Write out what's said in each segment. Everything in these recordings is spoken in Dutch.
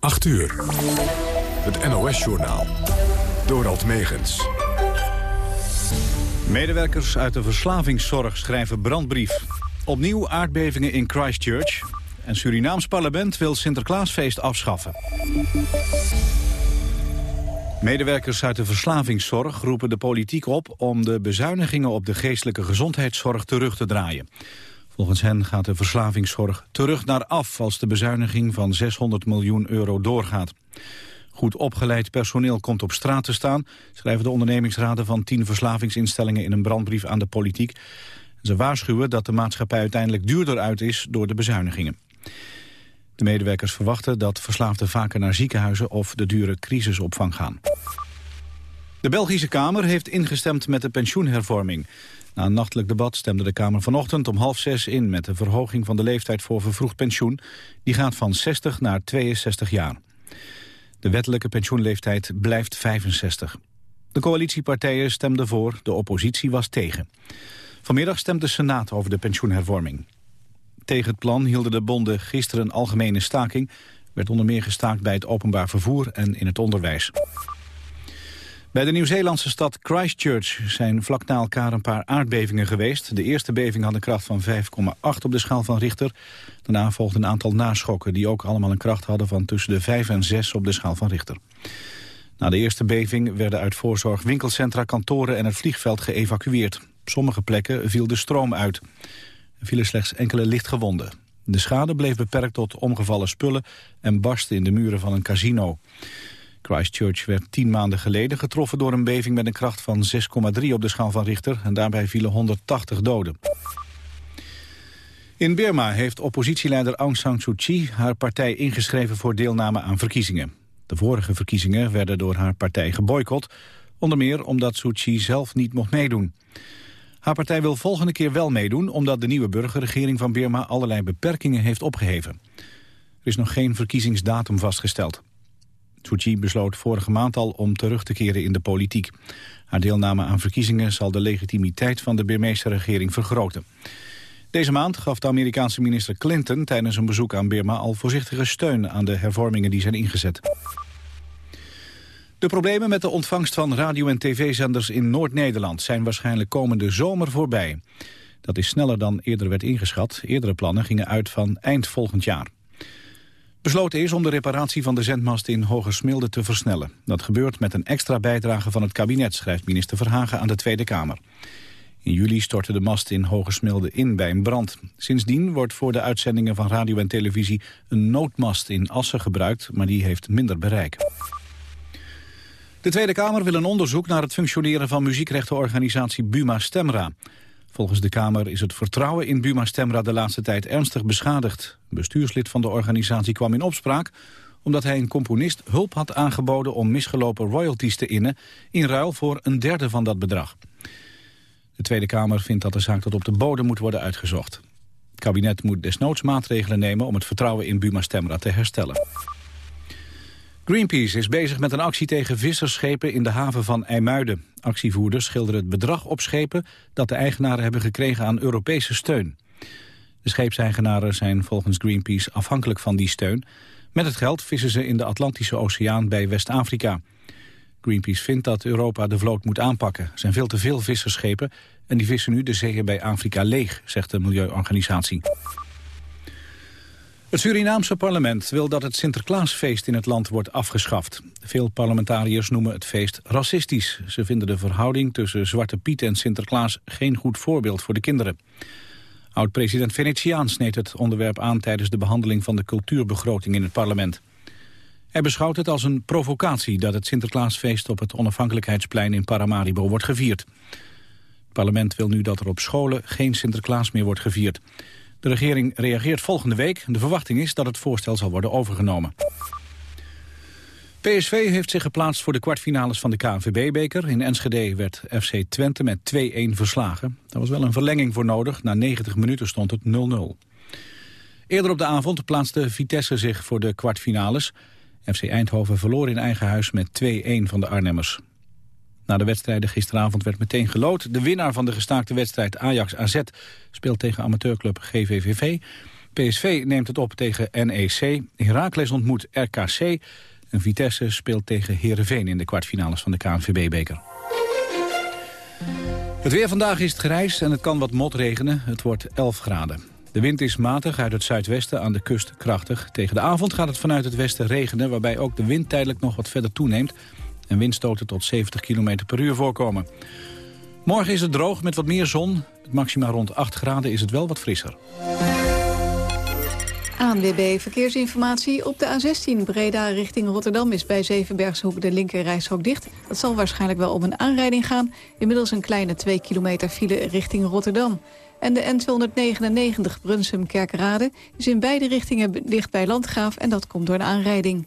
8 uur. Het NOS-journaal. Dorald Megens. Medewerkers uit de verslavingszorg schrijven brandbrief. Opnieuw aardbevingen in Christchurch. En Surinaams parlement wil Sinterklaasfeest afschaffen. Medewerkers uit de verslavingszorg roepen de politiek op... om de bezuinigingen op de geestelijke gezondheidszorg terug te draaien. Volgens hen gaat de verslavingszorg terug naar af... als de bezuiniging van 600 miljoen euro doorgaat. Goed opgeleid personeel komt op straat te staan... schrijven de ondernemingsraden van tien verslavingsinstellingen... in een brandbrief aan de politiek. Ze waarschuwen dat de maatschappij uiteindelijk duurder uit is... door de bezuinigingen. De medewerkers verwachten dat verslaafden vaker naar ziekenhuizen... of de dure crisisopvang gaan. De Belgische Kamer heeft ingestemd met de pensioenhervorming. Na een nachtelijk debat stemde de Kamer vanochtend om half zes in... met de verhoging van de leeftijd voor vervroegd pensioen. Die gaat van 60 naar 62 jaar. De wettelijke pensioenleeftijd blijft 65. De coalitiepartijen stemden voor, de oppositie was tegen. Vanmiddag stemt de Senaat over de pensioenhervorming. Tegen het plan hielden de bonden gisteren een algemene staking. werd onder meer gestaakt bij het openbaar vervoer en in het onderwijs. Bij de Nieuw-Zeelandse stad Christchurch zijn vlak na elkaar een paar aardbevingen geweest. De eerste beving had een kracht van 5,8 op de schaal van Richter. Daarna volgden een aantal naschokken die ook allemaal een kracht hadden van tussen de 5 en 6 op de schaal van Richter. Na de eerste beving werden uit voorzorg winkelcentra, kantoren en het vliegveld geëvacueerd. Op sommige plekken viel de stroom uit. Er vielen slechts enkele lichtgewonden. De schade bleef beperkt tot omgevallen spullen en barstte in de muren van een casino. Christchurch werd tien maanden geleden getroffen door een beving met een kracht van 6,3 op de schaal van Richter. En daarbij vielen 180 doden. In Burma heeft oppositieleider Aung San Suu Kyi haar partij ingeschreven voor deelname aan verkiezingen. De vorige verkiezingen werden door haar partij geboycott, onder meer omdat Suu Kyi zelf niet mocht meedoen. Haar partij wil volgende keer wel meedoen omdat de nieuwe burgerregering van Burma allerlei beperkingen heeft opgeheven. Er is nog geen verkiezingsdatum vastgesteld. Suu besloot vorige maand al om terug te keren in de politiek. Haar deelname aan verkiezingen zal de legitimiteit van de Birmeese regering vergroten. Deze maand gaf de Amerikaanse minister Clinton tijdens een bezoek aan Birma al voorzichtige steun aan de hervormingen die zijn ingezet. De problemen met de ontvangst van radio- en tv-zenders in Noord-Nederland zijn waarschijnlijk komende zomer voorbij. Dat is sneller dan eerder werd ingeschat. Eerdere plannen gingen uit van eind volgend jaar. Besloten is om de reparatie van de zendmast in Hogesmilde te versnellen. Dat gebeurt met een extra bijdrage van het kabinet, schrijft minister Verhagen aan de Tweede Kamer. In juli stortte de mast in Hogesmilde in bij een brand. Sindsdien wordt voor de uitzendingen van radio en televisie een noodmast in Assen gebruikt, maar die heeft minder bereik. De Tweede Kamer wil een onderzoek naar het functioneren van muziekrechtenorganisatie Buma Stemra. Volgens de Kamer is het vertrouwen in Buma Stemra de laatste tijd ernstig beschadigd. Een bestuurslid van de organisatie kwam in opspraak omdat hij een componist hulp had aangeboden om misgelopen royalties te innen in ruil voor een derde van dat bedrag. De Tweede Kamer vindt dat de zaak tot op de bodem moet worden uitgezocht. Het kabinet moet desnoods maatregelen nemen om het vertrouwen in Buma Stemra te herstellen. Greenpeace is bezig met een actie tegen vissersschepen in de haven van IJmuiden. Actievoerders schilderen het bedrag op schepen dat de eigenaren hebben gekregen aan Europese steun. De scheepseigenaren zijn volgens Greenpeace afhankelijk van die steun. Met het geld vissen ze in de Atlantische Oceaan bij West-Afrika. Greenpeace vindt dat Europa de vloot moet aanpakken. Er zijn veel te veel visserschepen en die vissen nu de zeeën bij Afrika leeg, zegt de milieuorganisatie. Het Surinaamse parlement wil dat het Sinterklaasfeest in het land wordt afgeschaft. Veel parlementariërs noemen het feest racistisch. Ze vinden de verhouding tussen Zwarte Piet en Sinterklaas geen goed voorbeeld voor de kinderen. Oud-president Venetiaan sneed het onderwerp aan tijdens de behandeling van de cultuurbegroting in het parlement. Hij beschouwt het als een provocatie dat het Sinterklaasfeest op het onafhankelijkheidsplein in Paramaribo wordt gevierd. Het parlement wil nu dat er op scholen geen Sinterklaas meer wordt gevierd. De regering reageert volgende week. De verwachting is dat het voorstel zal worden overgenomen. PSV heeft zich geplaatst voor de kwartfinales van de KNVB-beker. In Enschede werd FC Twente met 2-1 verslagen. Daar was wel een verlenging voor nodig. Na 90 minuten stond het 0-0. Eerder op de avond plaatste Vitesse zich voor de kwartfinales. FC Eindhoven verloor in eigen huis met 2-1 van de Arnhemmers. Na de wedstrijden gisteravond werd meteen gelood. De winnaar van de gestaakte wedstrijd Ajax-AZ speelt tegen amateurclub GVVV. PSV neemt het op tegen NEC. Heracles ontmoet RKC. En Vitesse speelt tegen Heerenveen in de kwartfinales van de KNVB-beker. Het weer vandaag is het grijs en het kan wat motregenen. Het wordt 11 graden. De wind is matig uit het zuidwesten aan de kust krachtig. Tegen de avond gaat het vanuit het westen regenen... waarbij ook de wind tijdelijk nog wat verder toeneemt... en windstoten tot 70 km per uur voorkomen. Morgen is het droog met wat meer zon. Met maxima rond 8 graden is het wel wat frisser. ANWB Verkeersinformatie. Op de A16 Breda richting Rotterdam is bij Zevenbergshoek de linkerrijstrook dicht. Dat zal waarschijnlijk wel om een aanrijding gaan. Inmiddels een kleine 2 kilometer file richting Rotterdam. En de N299 Brunsum-Kerkrade is in beide richtingen dicht bij Landgraaf... en dat komt door een aanrijding.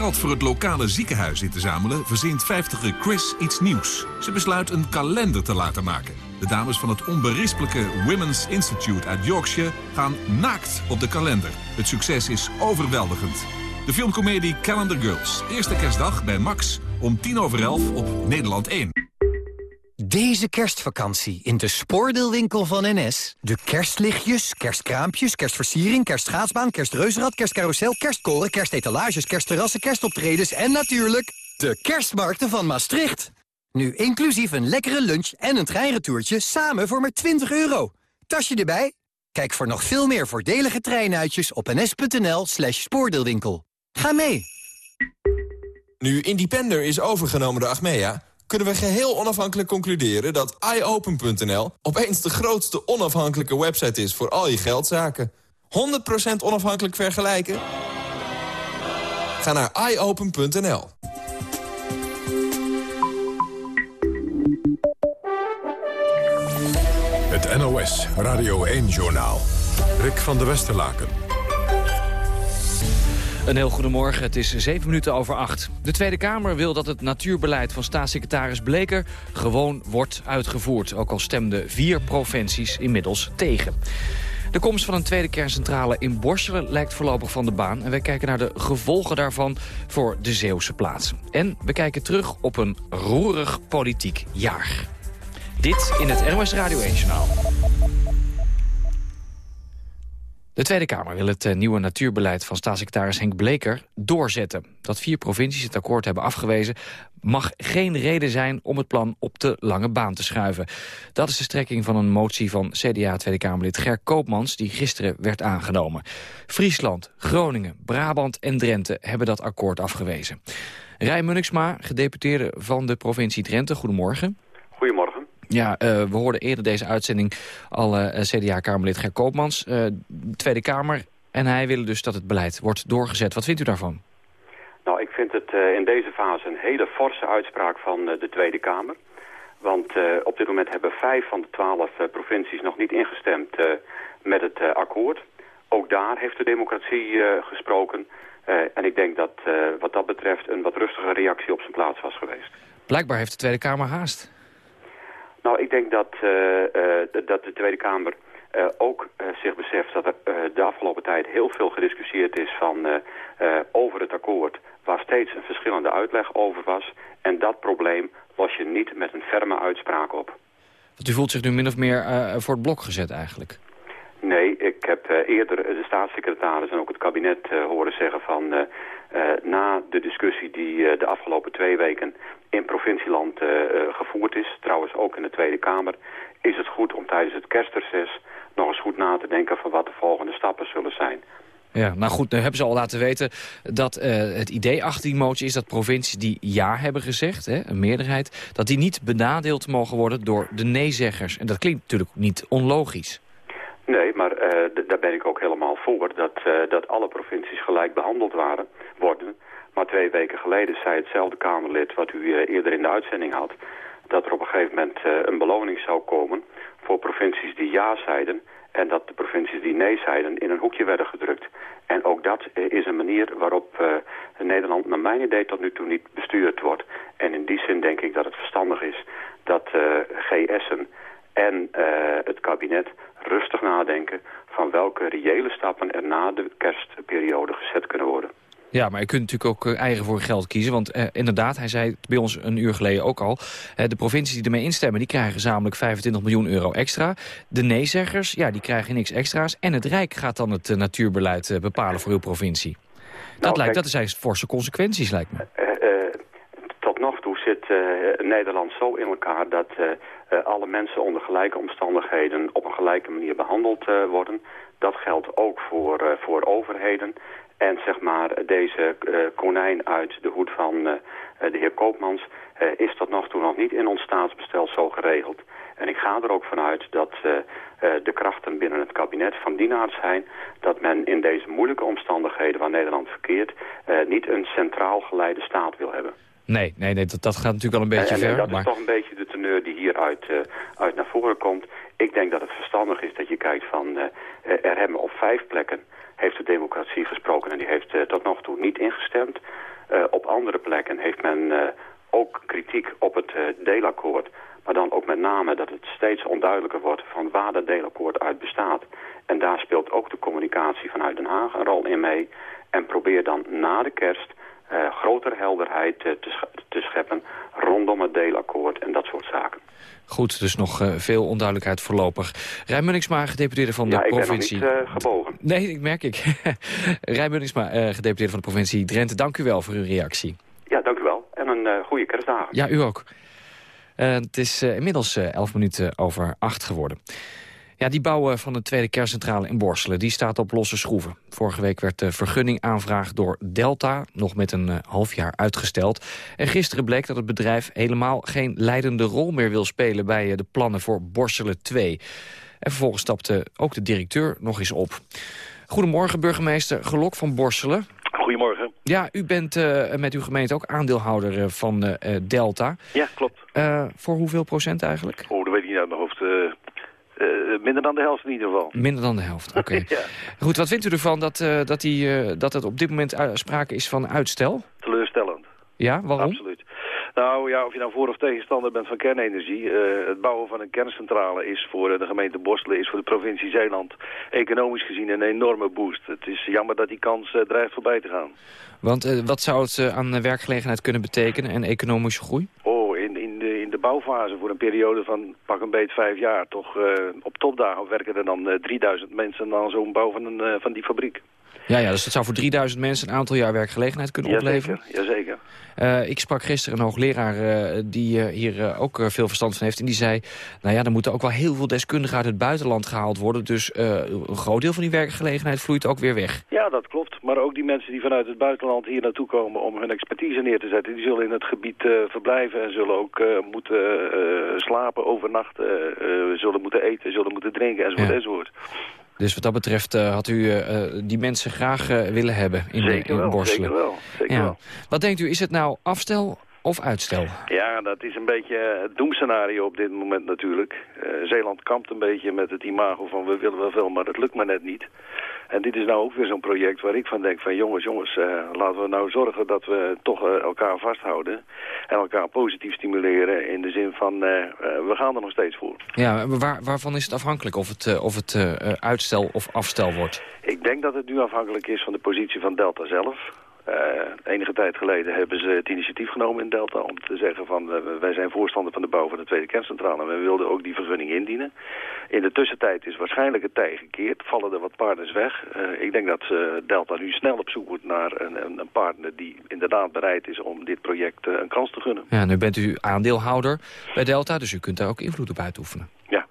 Geld voor het lokale ziekenhuis in te zamelen... verzint 50 Chris iets nieuws. Ze besluit een kalender te laten maken. De dames van het onberispelijke Women's Institute uit Yorkshire... gaan naakt op de kalender. Het succes is overweldigend. De filmcomedie Calendar Girls. Eerste kerstdag bij Max om tien over elf op Nederland 1. Deze kerstvakantie in de spoordeelwinkel van NS. De kerstlichtjes, kerstkraampjes, kerstversiering, kerstschaatsbaan, kerstreuzenrad, kerstcarousel, kerstkoren, kerstetalages, kerstterrassen, kerstoptredens en natuurlijk de kerstmarkten van Maastricht. Nu inclusief een lekkere lunch en een treinretourtje samen voor maar 20 euro. Tasje erbij? Kijk voor nog veel meer voordelige treinuitjes op ns.nl slash spoordeelwinkel. Ga mee! Nu Independer is overgenomen door Achmea... kunnen we geheel onafhankelijk concluderen dat iOpen.nl... opeens de grootste onafhankelijke website is voor al je geldzaken. 100% onafhankelijk vergelijken? Ga naar iOpen.nl. Het NOS Radio 1-journaal. Rick van der Westerlaken. Een heel goedemorgen, het is zeven minuten over acht. De Tweede Kamer wil dat het natuurbeleid van staatssecretaris Bleker gewoon wordt uitgevoerd. Ook al stemden vier provincies inmiddels tegen. De komst van een tweede kerncentrale in Borselen lijkt voorlopig van de baan. En wij kijken naar de gevolgen daarvan voor de Zeeuwse plaats. En we kijken terug op een roerig politiek jaar. Dit in het NOS Radio 1-journaal. De Tweede Kamer wil het eh, nieuwe natuurbeleid van staatssecretaris Henk Bleker doorzetten. Dat vier provincies het akkoord hebben afgewezen mag geen reden zijn om het plan op de lange baan te schuiven. Dat is de strekking van een motie van CDA Tweede Kamerlid Ger Koopmans die gisteren werd aangenomen. Friesland, Groningen, Brabant en Drenthe hebben dat akkoord afgewezen. Rij Munniksma, gedeputeerde van de provincie Drenthe, goedemorgen. Goedemorgen. Ja, uh, we hoorden eerder deze uitzending al uh, CDA-Kamerlid Ger Koopmans, uh, Tweede Kamer. En hij wil dus dat het beleid wordt doorgezet. Wat vindt u daarvan? Nou, ik vind het in deze fase een hele forse uitspraak van de Tweede Kamer. Want op dit moment hebben vijf van de twaalf provincies nog niet ingestemd met het akkoord. Ook daar heeft de democratie gesproken. en ik denk dat wat dat betreft een wat rustige reactie op zijn plaats was geweest. Blijkbaar heeft de Tweede Kamer haast. Nou, ik denk dat, uh, uh, dat de Tweede Kamer uh, ook zich beseft dat er de afgelopen tijd heel veel gediscussieerd is van, over het akkoord... waar steeds een verschillende uitleg over was. En dat probleem los je niet met een ferme uitspraak op. Want u voelt zich nu min of meer voor het blok gezet eigenlijk? Nee, ik heb eerder de staatssecretaris en ook het kabinet horen zeggen van... na de discussie die de afgelopen twee weken in provincieland uh, gevoerd is, trouwens ook in de Tweede Kamer, is het goed om tijdens het kerstreces nog eens goed na te denken van wat de volgende stappen zullen zijn. Ja, nou goed, dan hebben ze al laten weten dat het idee achter die motie is dat provincies die ja hebben gezegd, hè, een meerderheid, dat die niet benadeeld mogen worden door de nee-zeggers. En dat klinkt natuurlijk niet onlogisch. Nee, maar uh, daar ben ik ook helemaal voor, dat, uh, dat alle provincies gelijk behandeld waren, worden. Maar twee weken geleden zei hetzelfde Kamerlid, wat u eerder in de uitzending had... dat er op een gegeven moment een beloning zou komen voor provincies die ja zeiden en dat de provincies die nee zeiden in een hoekje werden gedrukt. En ook dat is een manier waarop Nederland naar mijn idee tot nu toe niet bestuurd wordt. En in die zin denk ik dat het verstandig is dat GS'en en het kabinet rustig nadenken van welke reële stappen er na de kerstperiode gezet kunnen worden. Ja, maar je kunt natuurlijk ook eh, eigen voor geld kiezen. Want eh, inderdaad, hij zei bij ons een uur geleden ook al... Eh, de provincies die ermee instemmen, die krijgen gezamenlijk 25 miljoen euro extra. De nee-zeggers, ja, die krijgen niks extra's. En het Rijk gaat dan het natuurbeleid bepalen voor uw provincie. dat, nou, lijkt, dat zijn forse consequenties, lijkt me. Zit Nederland zo in elkaar dat alle mensen onder gelijke omstandigheden op een gelijke manier behandeld worden. Dat geldt ook voor, voor overheden. En zeg maar, deze konijn uit de hoed van de heer Koopmans is tot nog toe nog niet in ons staatsbestel zo geregeld. En ik ga er ook vanuit dat de krachten binnen het kabinet van die zijn... dat men in deze moeilijke omstandigheden waar Nederland verkeert... niet een centraal geleide staat wil hebben. Nee, nee, nee dat, dat gaat natuurlijk al een beetje en, ver. En dat is toch een beetje de teneur die hieruit uit naar voren komt. Ik denk dat het verstandig is dat je kijkt van... er hebben op vijf plekken heeft de democratie gesproken en die heeft uh, tot nog toe niet ingestemd. Op andere plekken heeft men ook kritiek op het deelakkoord. Maar dan ook met name dat het steeds onduidelijker wordt van waar dat deelakkoord uit bestaat. En daar speelt ook de communicatie vanuit Den Haag een rol in mee. En probeer dan na de kerst uh, grotere helderheid te, te, scheppen rondom het deelakkoord en dat soort zaken. Goed, dus nog uh, veel onduidelijkheid voorlopig. Rijn Munningsma, gedeputeerde van de ja, provincie... Ja, ik ben nog niet uh, gebogen. Nee, ik merk ik. Rijn Munningsma, gedeputeerde van de provincie Drenthe, dank u wel voor uw reactie. Ja, dank u wel. En een goede kerstdag. Ja, u ook. het is inmiddels elf minuten over acht geworden. Ja, die bouw van de tweede kerncentrale in Borselen die staat op losse schroeven. Vorige week werd de vergunningaanvraag door Delta nog met een uh, half jaar uitgesteld. En gisteren bleek dat het bedrijf helemaal geen leidende rol meer wil spelen... bij uh, de plannen voor Borselen 2. En vervolgens stapte ook de directeur nog eens op. Goedemorgen, burgemeester Gelok van Borselen. Goedemorgen. Ja, u bent uh, met uw gemeente ook aandeelhouder van Delta. Ja, klopt. voor hoeveel procent eigenlijk? Oh, dat weet ik niet uit mijn hoofd. Uh, minder dan de helft in ieder geval. Minder dan de helft, oké. ja. Goed, wat vindt u ervan dat, uh, dat, die, uh, dat het op dit moment sprake is van uitstel? Teleurstellend. Ja, waarom? Absoluut. Nou ja, of je nou voor of tegenstander bent van kernenergie. het bouwen van een kerncentrale is voor de gemeente Borselen, is voor de provincie Zeeland economisch gezien een enorme boost. Het is jammer dat die kans dreigt voorbij te gaan. Want wat zou het aan werkgelegenheid kunnen betekenen en economische groei? Oh, in, in de, in de bouwfase voor een periode van pak een beet vijf jaar. Toch uh, op topdagen werken er dan uh, 3000 mensen aan zo'n bouw van, een, uh, van die fabriek. Ja, ja, dus dat zou voor 3000 mensen een aantal jaar werkgelegenheid kunnen opleveren. Jazeker. Uh, ik sprak gisteren een hoogleraar uh, die uh, hier ook veel verstand van heeft. En die zei, nou ja, er moeten ook wel heel veel deskundigen uit het buitenland gehaald worden. Dus een groot deel van die werkgelegenheid vloeit ook weer weg. Ja, dat klopt. Maar ook die mensen die vanuit het buitenland hier naartoe komen om hun expertise neer te zetten. Die zullen in het gebied verblijven en zullen ook moeten slapen, overnachten. zullen moeten eten, zullen moeten drinken enzovoort ja. enzovoort. Dus wat dat betreft uh, had u uh, die mensen graag uh, willen hebben in, zeker in wel, Borselen. Zeker wel, zeker ja. wel. Wat denkt u, is het nou afstel of uitstel? Ja, dat is een beetje het doemscenario op dit moment natuurlijk. Zeeland kampt een beetje met het imago van we willen wel veel, maar dat lukt maar net niet. En dit is nou ook weer zo'n project waar ik van denk van jongens, jongens, uh, laten we nou zorgen dat we toch uh, elkaar vasthouden. En elkaar positief stimuleren in de zin van uh, we gaan er nog steeds voor. Ja, waar, waarvan is het afhankelijk of het, of het uitstel of afstel wordt? Ik denk dat het nu afhankelijk is van de positie van Delta zelf. Uh, enige tijd geleden hebben ze het initiatief genomen in Delta om te zeggen van uh, wij zijn voorstander van de bouw van de tweede kerncentrale en we wilden ook die vergunning indienen. In de tussentijd is waarschijnlijk het tij gekeerd, vallen er wat partners weg. Uh, ik denk dat Delta nu snel op zoek moet naar een, een, een, partner die inderdaad bereid is om dit project een kans te gunnen. Ja, nu bent u aandeelhouder bij Delta, dus u kunt daar ook invloed op uitoefenen. Ja,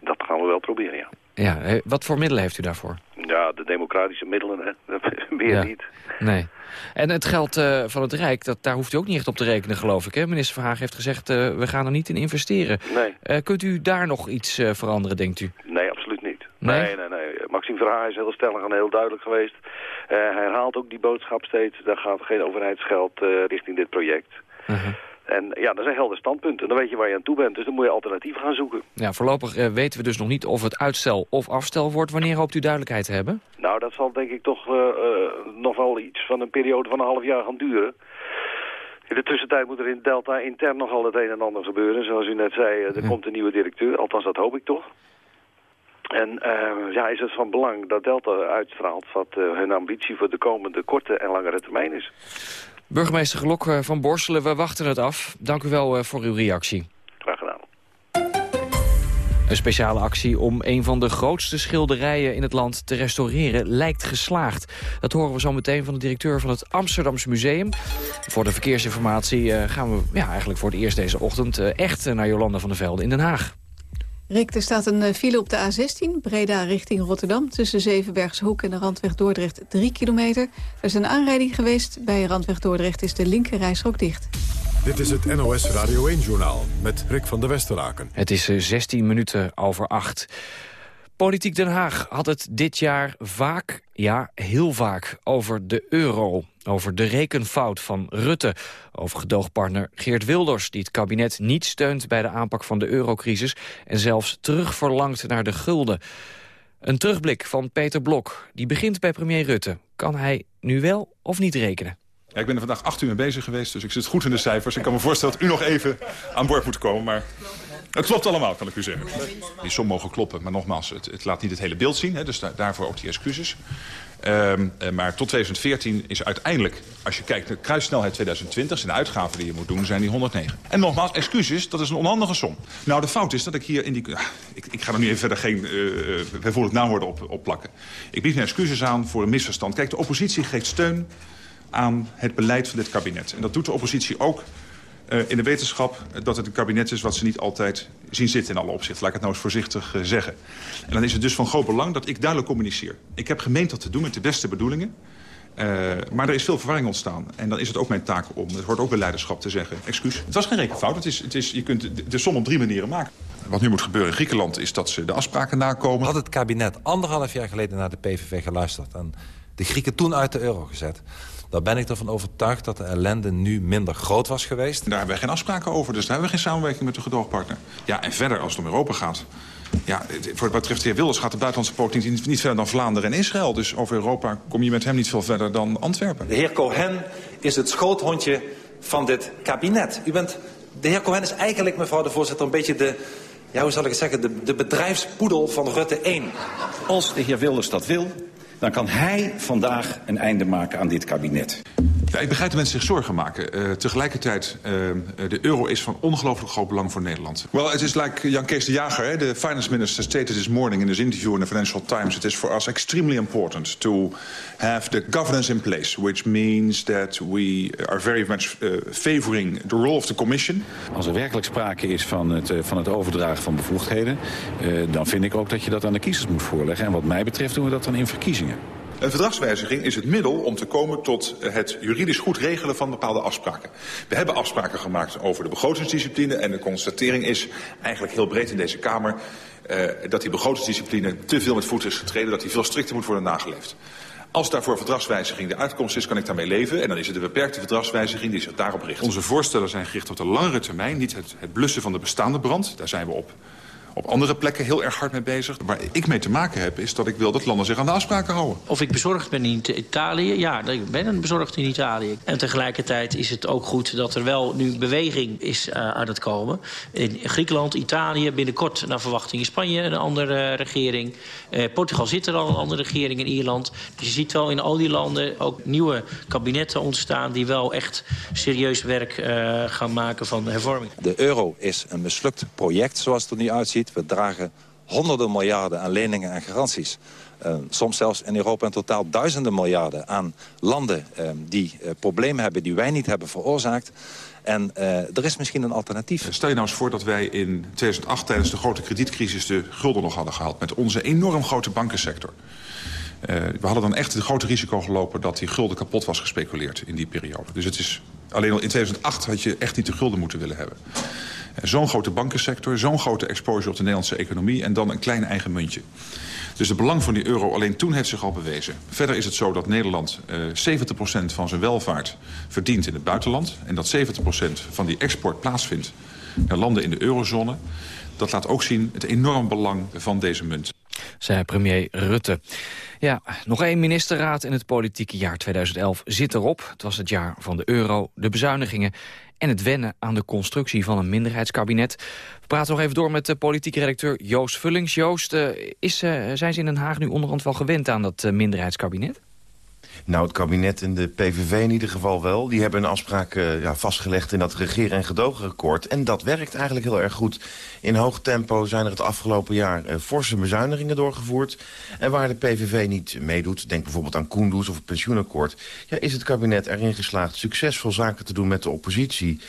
dat gaan we wel proberen, ja. Ja, wat voor middelen heeft u daarvoor? Ja, de democratische middelen, hè. meer ja. niet. Nee. En het geld uh, van het Rijk, dat, daar hoeft u ook niet echt op te rekenen, geloof ik. Hè? Minister Verhagen heeft gezegd, uh, we gaan er niet in investeren. Nee. Uh, kunt u daar nog iets veranderen, denkt u? Nee, absoluut niet. Nee? Nee, nee, nee. Maxime Verhagen is heel stellig en heel duidelijk geweest. hij herhaalt ook die boodschap steeds. Daar gaat geen overheidsgeld richting dit project. -huh. En ja, dat zijn helder standpunten. Dan weet je waar je aan toe bent, dus dan moet je alternatieven gaan zoeken. Ja, voorlopig eh, weten we dus nog niet of het uitstel of afstel wordt. Wanneer hoopt u duidelijkheid te hebben? Nou, dat zal denk ik toch uh, nog wel iets van een periode van een half jaar gaan duren. In de tussentijd moet er in Delta intern nogal het een en ander gebeuren. Zoals u net zei, er komt een nieuwe directeur. Althans, dat hoop ik toch. En uh, ja, is het van belang dat Delta uitstraalt wat uh, hun ambitie voor de komende korte en langere termijn is. Burgemeester Glok eh, van Borselen, we wachten het af. Dank u wel voor uw reactie. Graag gedaan. Een speciale actie om een van de grootste schilderijen in het land te restaureren lijkt geslaagd. Dat horen we zo meteen van de directeur van het Amsterdamse Museum. Voor de verkeersinformatie gaan we ja, eigenlijk voor het eerst deze ochtend echt naar Jolanda van der Velde in Den Haag. Rick, er staat een eh, file op de A16, Breda richting Rotterdam... tussen Zevenbergshoek en de Randweg Dordrecht 3 kilometer. Er is een aanrijding geweest. Bij Randweg Dordrecht is de linker reisrook dicht. Dit is het NOS Radio 1-journaal met Rick van der Westeraken. Het is 16 eh, minuten over 8. Politiek Den Haag had het dit jaar vaak, ja heel vaak, over de euro. Over de rekenfout van Rutte. Over gedoogpartner Geert Wilders, die het kabinet niet steunt bij de aanpak van de eurocrisis. En zelfs terugverlangt naar de gulden. Een terugblik van Peter Blok. Die begint bij premier Rutte. Kan hij nu wel of niet rekenen? Ja, ik ben er vandaag acht uur mee bezig geweest, dus ik zit goed in de cijfers. Ik kan me voorstellen dat u nog even aan boord moet komen, maar het klopt allemaal, kan ik u zeggen. Die som mogen kloppen, maar nogmaals, het, laat niet het hele beeld zien. Hè, dus daarvoor ook die excuses. Um, maar tot 2014 is uiteindelijk, als je kijkt naar kruissnelheid 2020... zijn de uitgaven die je moet doen, zijn die 109. En nogmaals, excuses, dat is een onhandige som. Nou, de fout is dat ik hier in die... ik, ik, ga er nu even verder geen uh, bijvoorbeeld naamwoorden op, op plakken. Ik bied mijn excuses aan voor een misverstand. Kijk, de oppositie geeft steun aan het beleid van dit kabinet. En dat doet de oppositie ook in de wetenschap dat het een kabinet is wat ze niet altijd zien zitten in alle opzichten. Laat ik het nou eens voorzichtig uh, zeggen. En dan is het dus van groot belang dat ik duidelijk communiceer. Ik heb gemeend dat te doen met de beste bedoelingen. Uh, maar er is veel verwarring ontstaan. En dan is het ook mijn taak om, het hoort ook bij leiderschap te zeggen... excuus, het was geen rekenfout, het is, het is, je kunt de, de som op drie manieren maken. Wat nu moet gebeuren in Griekenland is dat ze de afspraken nakomen. Had het kabinet anderhalf jaar geleden naar de PVV geluisterd... en de Grieken toen uit de euro gezet dan ben ik ervan overtuigd dat de ellende nu minder groot was geweest. Daar hebben wij geen afspraken over, dus daar hebben we geen samenwerking met de gedoogpartner. Ja, en verder, als het om Europa gaat... Ja, voor wat betreft de heer Wilders gaat de buitenlandse politiek niet, niet verder dan Vlaanderen en Israël. Dus over Europa kom je met hem niet veel verder dan Antwerpen. De heer Cohen is het schoothondje van dit kabinet. U bent, de heer Cohen is eigenlijk, mevrouw de voorzitter, een beetje de... Ja, hoe zal ik het zeggen? De, de bedrijfspoedel van Rutte 1. Als de heer Wilders dat wil, dan kan hij vandaag een einde maken aan dit kabinet. Ja, ik begrijp dat mensen zich zorgen maken. Uh, tegelijkertijd, uh, de euro is van ongelooflijk groot belang voor Nederland. Well, it is like Jan Kees de Jager, de finance minister, stated this morning in his interview in the Financial Times. It is for us extremely important to have the governance in place, which means that we are very much uh, favoring the role of the Commission. Als er werkelijk sprake is van het, van het overdragen van bevoegdheden, dan vind ik ook dat je dat aan de kiezers moet voorleggen. En wat mij betreft doen we dat dan in verkiezingen. Een verdragswijziging is het middel om te komen tot het juridisch goed regelen van bepaalde afspraken. We hebben afspraken gemaakt over de begrotingsdiscipline en de constatering is eigenlijk heel breed in deze Kamer uh, dat die begrotingsdiscipline te veel met voet is getreden, dat die veel strikter moet worden nageleefd. Als daarvoor verdragswijziging de uitkomst is, kan ik daarmee leven. En dan is het een beperkte verdragswijziging die zich daarop richt. Onze voorstellen zijn gericht op de langere termijn, niet het blussen van de bestaande brand. Daar zijn we op op andere plekken heel erg hard mee bezig. Waar ik mee te maken heb, is dat ik wil dat landen zich aan de afspraken houden. Of ik bezorgd ben in Italië? Ja, ik ben bezorgd in Italië. En tegelijkertijd is het ook goed dat er wel nu beweging is uh, aan het komen. In Griekenland, Italië, binnenkort naar verwachting in Spanje een andere regering. Uh, Portugal zit er al een andere regering in Ierland. Dus je ziet wel in al die landen ook nieuwe kabinetten ontstaan... die wel echt serieus werk uh, gaan maken van hervorming. De euro is een mislukt project, zoals het er nu uitziet. We dragen honderden miljarden aan leningen en garanties. Uh, soms zelfs in Europa in totaal duizenden miljarden aan landen uh, die uh, problemen hebben die wij niet hebben veroorzaakt. En er is misschien een alternatief. Stel je nou eens voor dat wij in 2008 tijdens de grote kredietcrisis de gulden nog hadden gehaald. Met onze enorm grote bankensector. we hadden dan echt het grote risico gelopen dat die gulden kapot was gespeculeerd in die periode. Dus het is alleen al in 2008 had je echt niet de gulden moeten willen hebben. Zo'n grote bankensector, zo'n grote exposure op de Nederlandse economie... en dan een klein eigen muntje. Dus het belang van die euro alleen toen heeft zich al bewezen. Verder is het zo dat Nederland uh, 70% van zijn welvaart verdient in het buitenland... en dat 70% van die export plaatsvindt naar landen in de eurozone. Dat laat ook zien het enorm belang van deze munt. Zei premier Rutte. Ja, nog één ministerraad in het politieke jaar 2011 zit erop. Het was het jaar van de euro, de bezuinigingen en het wennen aan de constructie van een minderheidskabinet. We praten nog even door met de politieke redacteur Joost Vullings. Joost, uh, is, uh, zijn ze in Den Haag nu onderhand wel gewend aan dat minderheidskabinet? Nou, het kabinet en de PVV in ieder geval wel. Die hebben een afspraak uh, ja, vastgelegd in dat regeren- en gedogenakkoord. En dat werkt eigenlijk heel erg goed. In hoog tempo zijn er het afgelopen jaar uh, forse bezuinigingen doorgevoerd. En waar de PVV niet meedoet, denk bijvoorbeeld aan Koendoes of het pensioenakkoord... Ja, is het kabinet erin geslaagd succesvol zaken te doen met de oppositie.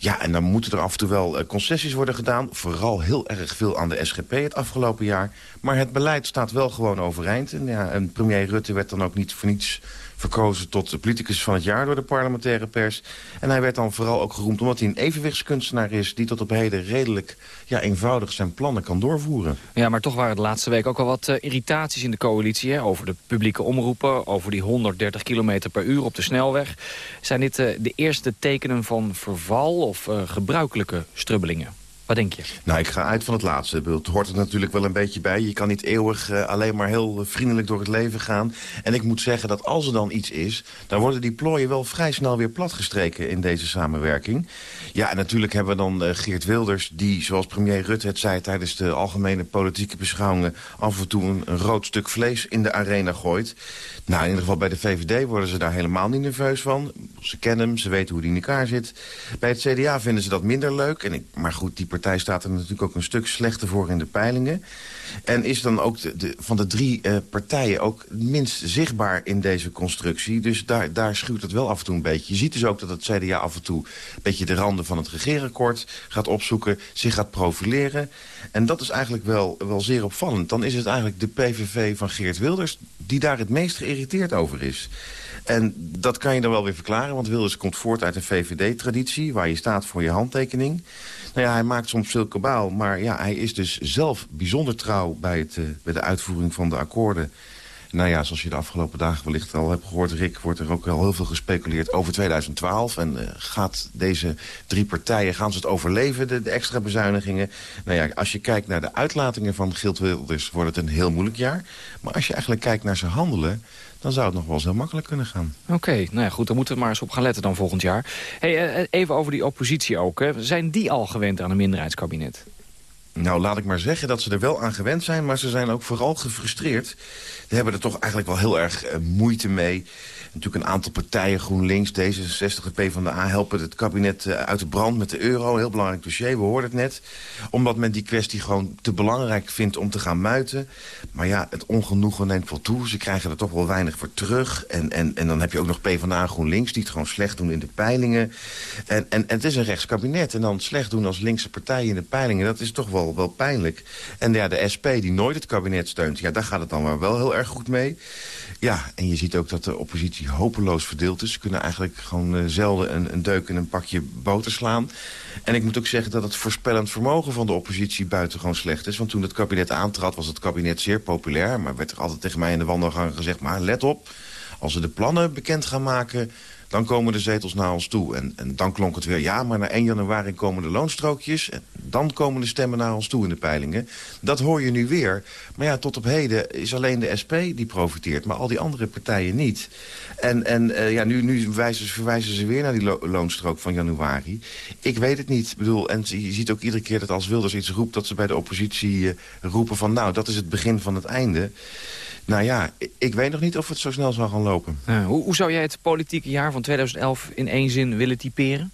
Ja, en dan moeten er af en toe wel uh, concessies worden gedaan. Vooral heel erg veel aan de SGP het afgelopen jaar. Maar het beleid staat wel gewoon overeind. En, ja, en premier Rutte werd dan ook niet voor niets verkozen tot de politicus van het jaar door de parlementaire pers. En hij werd dan vooral ook geroemd omdat hij een evenwichtskunstenaar is... die tot op heden redelijk ja, eenvoudig zijn plannen kan doorvoeren. Ja, maar toch waren de laatste week ook al wat uh, irritaties in de coalitie... Hè, over de publieke omroepen, over die 130 km per uur op de snelweg. Zijn dit uh, de eerste tekenen van verval of uh, gebruikelijke strubbelingen? Wat denk je? Nou, ik ga uit van het laatste. Het hoort er natuurlijk wel een beetje bij. Je kan niet eeuwig uh, alleen maar heel vriendelijk door het leven gaan. En ik moet zeggen dat als er dan iets is... dan worden die plooien wel vrij snel weer platgestreken in deze samenwerking. Ja, en natuurlijk hebben we dan uh, Geert Wilders... die, zoals premier Rutte het zei tijdens de algemene politieke beschouwingen... af en toe een, een rood stuk vlees in de arena gooit. Nou, in ieder geval bij de VVD worden ze daar helemaal niet nerveus van. Ze kennen hem, ze weten hoe die in elkaar zit. Bij het CDA vinden ze dat minder leuk. En ik, maar goed, die partij staat er natuurlijk ook een stuk slechter voor in de peilingen. En is dan ook de, van de drie uh, partijen ook minst zichtbaar in deze constructie. Dus daar, daar schuurt het wel af en toe een beetje. Je ziet dus ook dat het CDA af en toe een beetje de randen van het regeerakkoord gaat opzoeken. Zich gaat profileren. En dat is eigenlijk wel, wel zeer opvallend. Dan is het eigenlijk de PVV van Geert Wilders die daar het meest geïrriteerd over is. En dat kan je dan wel weer verklaren, want Wilders komt voort uit een VVD-traditie... waar je staat voor je handtekening. Nou ja, hij maakt soms veel kabaal, maar ja, hij is dus zelf bijzonder trouw... bij, het, uh, bij de uitvoering van de akkoorden. Nou ja, zoals je de afgelopen dagen wellicht al hebt gehoord, Rick... wordt er ook al heel veel gespeculeerd over 2012. En uh, gaat deze drie partijen, gaan ze het overleven, de, extra bezuinigingen? Nou ja, als je kijkt naar de uitlatingen van Gilt Wilders... wordt het een heel moeilijk jaar. Maar als je eigenlijk kijkt naar zijn handelen dan zou het nog wel eens heel makkelijk kunnen gaan. Oké, nou ja, goed, dan moeten we maar eens op gaan letten dan volgend jaar. Hey, uh, even over die oppositie ook. Hè. Zijn die al gewend aan een minderheidskabinet? Nou, laat ik maar zeggen dat ze er wel aan gewend zijn... maar ze zijn ook vooral gefrustreerd. Ze hebben er toch eigenlijk wel heel erg uh, moeite mee natuurlijk een aantal partijen, GroenLinks, D66 en PvdA... helpen het kabinet uh, uit de brand met de euro. Heel belangrijk dossier, we hoorden het net. Omdat men die kwestie gewoon te belangrijk vindt om te gaan muiten. Maar ja, het ongenoegen neemt wel toe. Ze krijgen er toch wel weinig voor terug. En, en, en dan heb je ook nog PvdA en GroenLinks... die het gewoon slecht doen in de peilingen. En, en, het is een rechtskabinet. En dan slecht doen als linkse partij in de peilingen... dat is toch wel, wel pijnlijk. En ja, de SP, die nooit het kabinet steunt... ja, daar gaat het dan wel heel erg goed mee. Ja, en je ziet ook dat de oppositie hopeloos verdeeld is. Ze kunnen eigenlijk gewoon uh, zelden een, een deuk in een pakje boter slaan. En ik moet ook zeggen dat het voorspellend vermogen van de oppositie buitengewoon slecht is. Want toen het kabinet aantrad was het kabinet zeer populair. Maar werd er altijd tegen mij in de wandelgang gezegd... maar let op, als we de plannen bekend gaan maken dan komen de zetels naar ons toe. En, en dan klonk het weer, ja, maar na 1 januari komen de loonstrookjes... en dan komen de stemmen naar ons toe in de peilingen. Dat hoor je nu weer. Maar ja, tot op heden is alleen de SP die profiteert... maar al die andere partijen niet. En, en uh, ja, nu, nu wijzen, verwijzen ze weer naar die lo loonstrook van januari. Ik weet het niet. Ik bedoel, en je ziet ook iedere keer dat als Wilders iets roept... dat ze bij de oppositie uh, roepen van, nou, dat is het begin van het einde... Nou ja, ik weet nog niet of het zo snel zal gaan lopen. Hoe, hoe, zou jij het politieke jaar van 2011 in één zin willen typeren?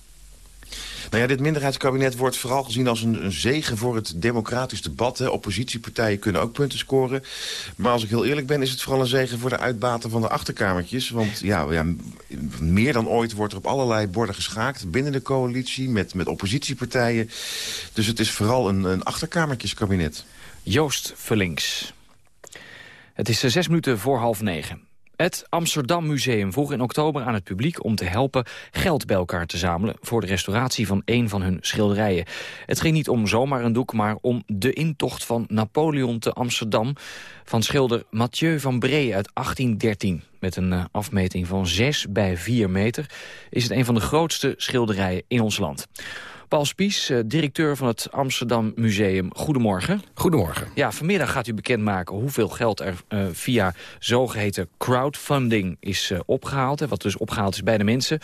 Nou ja, dit minderheidskabinet wordt vooral gezien als een, een zegen voor het democratisch debat. Hè. Oppositiepartijen kunnen ook punten scoren. Maar als ik heel eerlijk ben, is het vooral een zegen voor de uitbaten van de achterkamertjes. Want ja, ja meer dan ooit wordt er op allerlei borden geschaakt binnen de coalitie met, met oppositiepartijen. Dus het is vooral een, een achterkamertjeskabinet. Joost Vullings. Het is zes minuten voor half negen. Het Amsterdam Museum vroeg in oktober aan het publiek om te helpen geld bij elkaar te zamelen voor de restauratie van een van hun schilderijen. Het ging niet om zomaar een doek, maar om de intocht van Napoleon te Amsterdam van schilder Mathieu van Bree uit 1813. Met een eh, afmeting van 6 bij 4 meter is het een van de grootste schilderijen in ons land. Paul Spies, eh, directeur van het Amsterdam Museum. Goedemorgen. Goedemorgen. Ja, vanmiddag gaat u bekendmaken hoeveel geld er uh, via zogeheten crowdfunding is uh, opgehaald. Wat dus opgehaald is bij de mensen.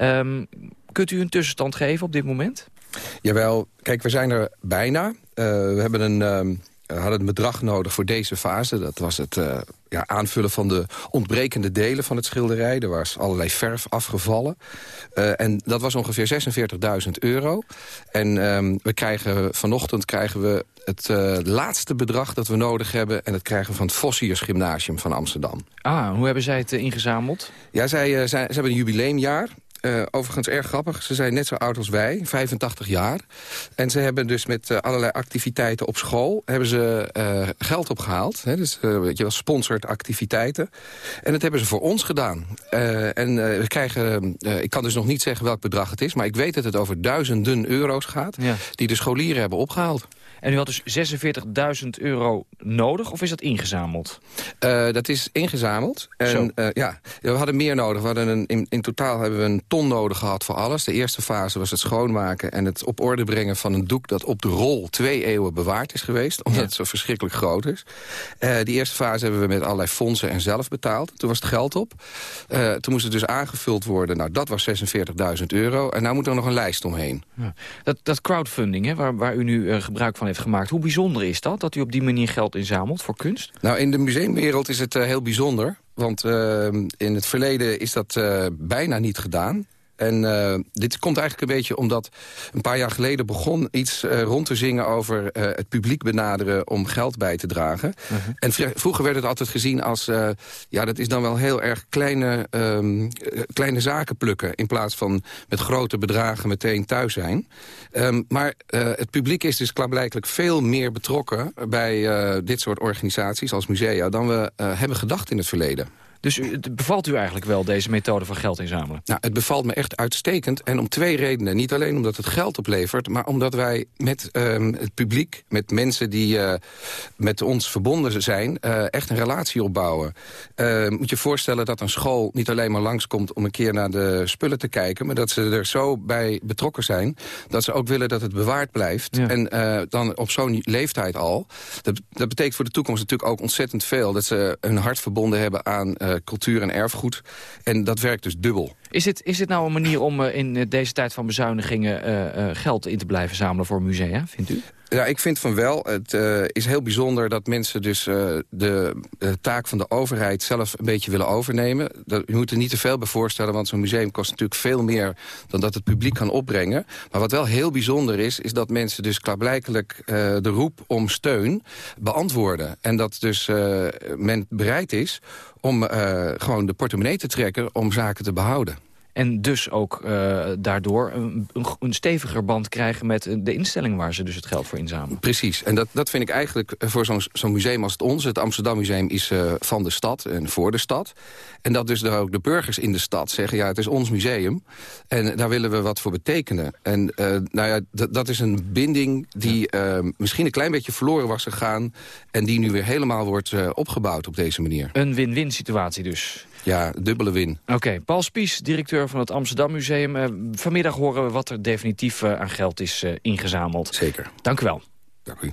Um, kunt u een tussenstand geven op dit moment? Jawel, kijk, we zijn er bijna. Uh, we hebben een... Um hadden een bedrag nodig voor deze fase. Dat was het uh, ja, aanvullen van de ontbrekende delen van het schilderij. Er was allerlei verf afgevallen. Uh, en dat was ongeveer 46.000 euro. En um, we krijgen, vanochtend krijgen we het uh, laatste bedrag dat we nodig hebben... en dat krijgen we van het Fossiers Gymnasium van Amsterdam. Ah, hoe hebben zij het ingezameld? Ja, zij, zij, zij hebben een jubileumjaar. Uh, overigens erg grappig. Ze zijn net zo oud als wij, 85 jaar. En ze hebben dus met uh, allerlei activiteiten op school... hebben ze uh, geld opgehaald. Hè, dus weet je wel, sponsort activiteiten. En dat hebben ze voor ons gedaan. en we krijgen... ik kan dus nog niet zeggen welk bedrag het is... maar ik weet dat het over duizenden euro's gaat... Ja. die de scholieren hebben opgehaald. En u had dus 46.000 euro nodig, of is dat ingezameld? Uh, dat is ingezameld. En, uh, ja, we hadden meer nodig. We hadden een, in, in, totaal hebben we een ton nodig gehad voor alles. De eerste fase was het schoonmaken en het op orde brengen van een doek... dat op de rol twee eeuwen bewaard is geweest, omdat ja. het zo verschrikkelijk groot is. Uh, die eerste fase hebben we met allerlei fondsen en zelf betaald. Toen was het geld op. toen moest het dus aangevuld worden. Nou, dat was 46.000 euro. En nou moet er nog een lijst omheen. Ja. Dat, dat crowdfunding, hè, waar, waar u nu gebruik van heeft gemaakt. Hoe bijzonder is dat, dat u op die manier geld inzamelt voor kunst? Nou, in de museumwereld is het uh, heel bijzonder. Want uh, in het verleden is dat uh, bijna niet gedaan. En uh, dit komt eigenlijk een beetje omdat een paar jaar geleden begon iets uh, rond te zingen over uh, het publiek benaderen om geld bij te dragen. -huh. En vroeger werd het altijd gezien als, ja dat is dan wel heel erg kleine, um, kleine zaken plukken in plaats van met grote bedragen meteen thuis zijn. Um, maar het publiek is dus klaarblijkelijk veel meer betrokken bij dit soort organisaties als musea dan we hebben gedacht in het verleden. Dus u, het bevalt u eigenlijk wel, deze methode van geld inzamelen? Nou, het bevalt me echt uitstekend. En om twee redenen. Niet alleen omdat het geld oplevert... maar omdat wij met um, het publiek, met mensen die uh, met ons verbonden zijn... Uh, echt een relatie opbouwen. Uh, moet je voorstellen dat een school niet alleen maar langskomt... om een keer naar de spullen te kijken... maar dat ze er zo bij betrokken zijn... dat ze ook willen dat het bewaard blijft. Ja. En dan op zo'n leeftijd al. Dat, dat betekent voor de toekomst natuurlijk ook ontzettend veel. Dat ze hun hart verbonden hebben aan uh, cultuur en erfgoed. En dat werkt dus dubbel. Is het, is het nou een manier om uh, in deze tijd van bezuinigingen geld in te blijven zamelen voor musea, vindt u? Ja, ik vind van wel. Het uh, is heel bijzonder dat mensen dus uh, de, taak van de overheid zelf een beetje willen overnemen. Dat, je moet er niet te veel bij voorstellen, want zo'n museum kost natuurlijk veel meer dan dat het publiek kan opbrengen. Maar wat wel heel bijzonder is, is dat mensen dus klaarblijkelijk de roep om steun beantwoorden. En dat dus men bereid is om gewoon de portemonnee te trekken om zaken te behouden. En dus ook uh, daardoor een, een, steviger band krijgen met de instelling waar ze dus het geld voor inzamelen. Precies. En dat, dat vind ik eigenlijk voor zo'n zo'n museum als het onze. Het Amsterdam Museum is uh, van de stad en voor de stad. En dat dus ook de burgers in de stad zeggen... ja, het is ons museum en daar willen we wat voor betekenen. En uh, nou ja, dat is een binding die misschien een klein beetje verloren was gegaan... en die nu weer helemaal wordt opgebouwd op deze manier. Een win-win situatie dus. Ja, dubbele win. Oké, okay. Paul Spies, directeur van het Amsterdam Museum. Uh, vanmiddag horen we wat er definitief uh, aan geld is uh, ingezameld. Zeker. Dank u wel. Dank u.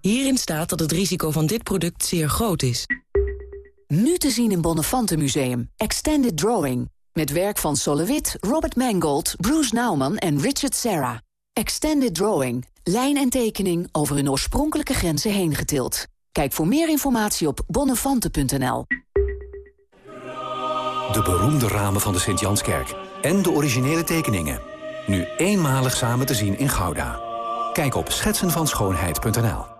Hierin staat dat het risico van dit product zeer groot is. Nu te zien in Bonnefante Museum. Extended Drawing. Met werk van Solowit, Robert Mangold, Bruce Nauman en Richard Serra. Extended Drawing. Lijn en tekening over hun oorspronkelijke grenzen heen getild. Kijk voor meer informatie op bonnefante.nl. De beroemde ramen van de Sint-Janskerk en de originele tekeningen. Nu eenmalig samen te zien in Gouda. Kijk op schetsenvanschoonheid.nl.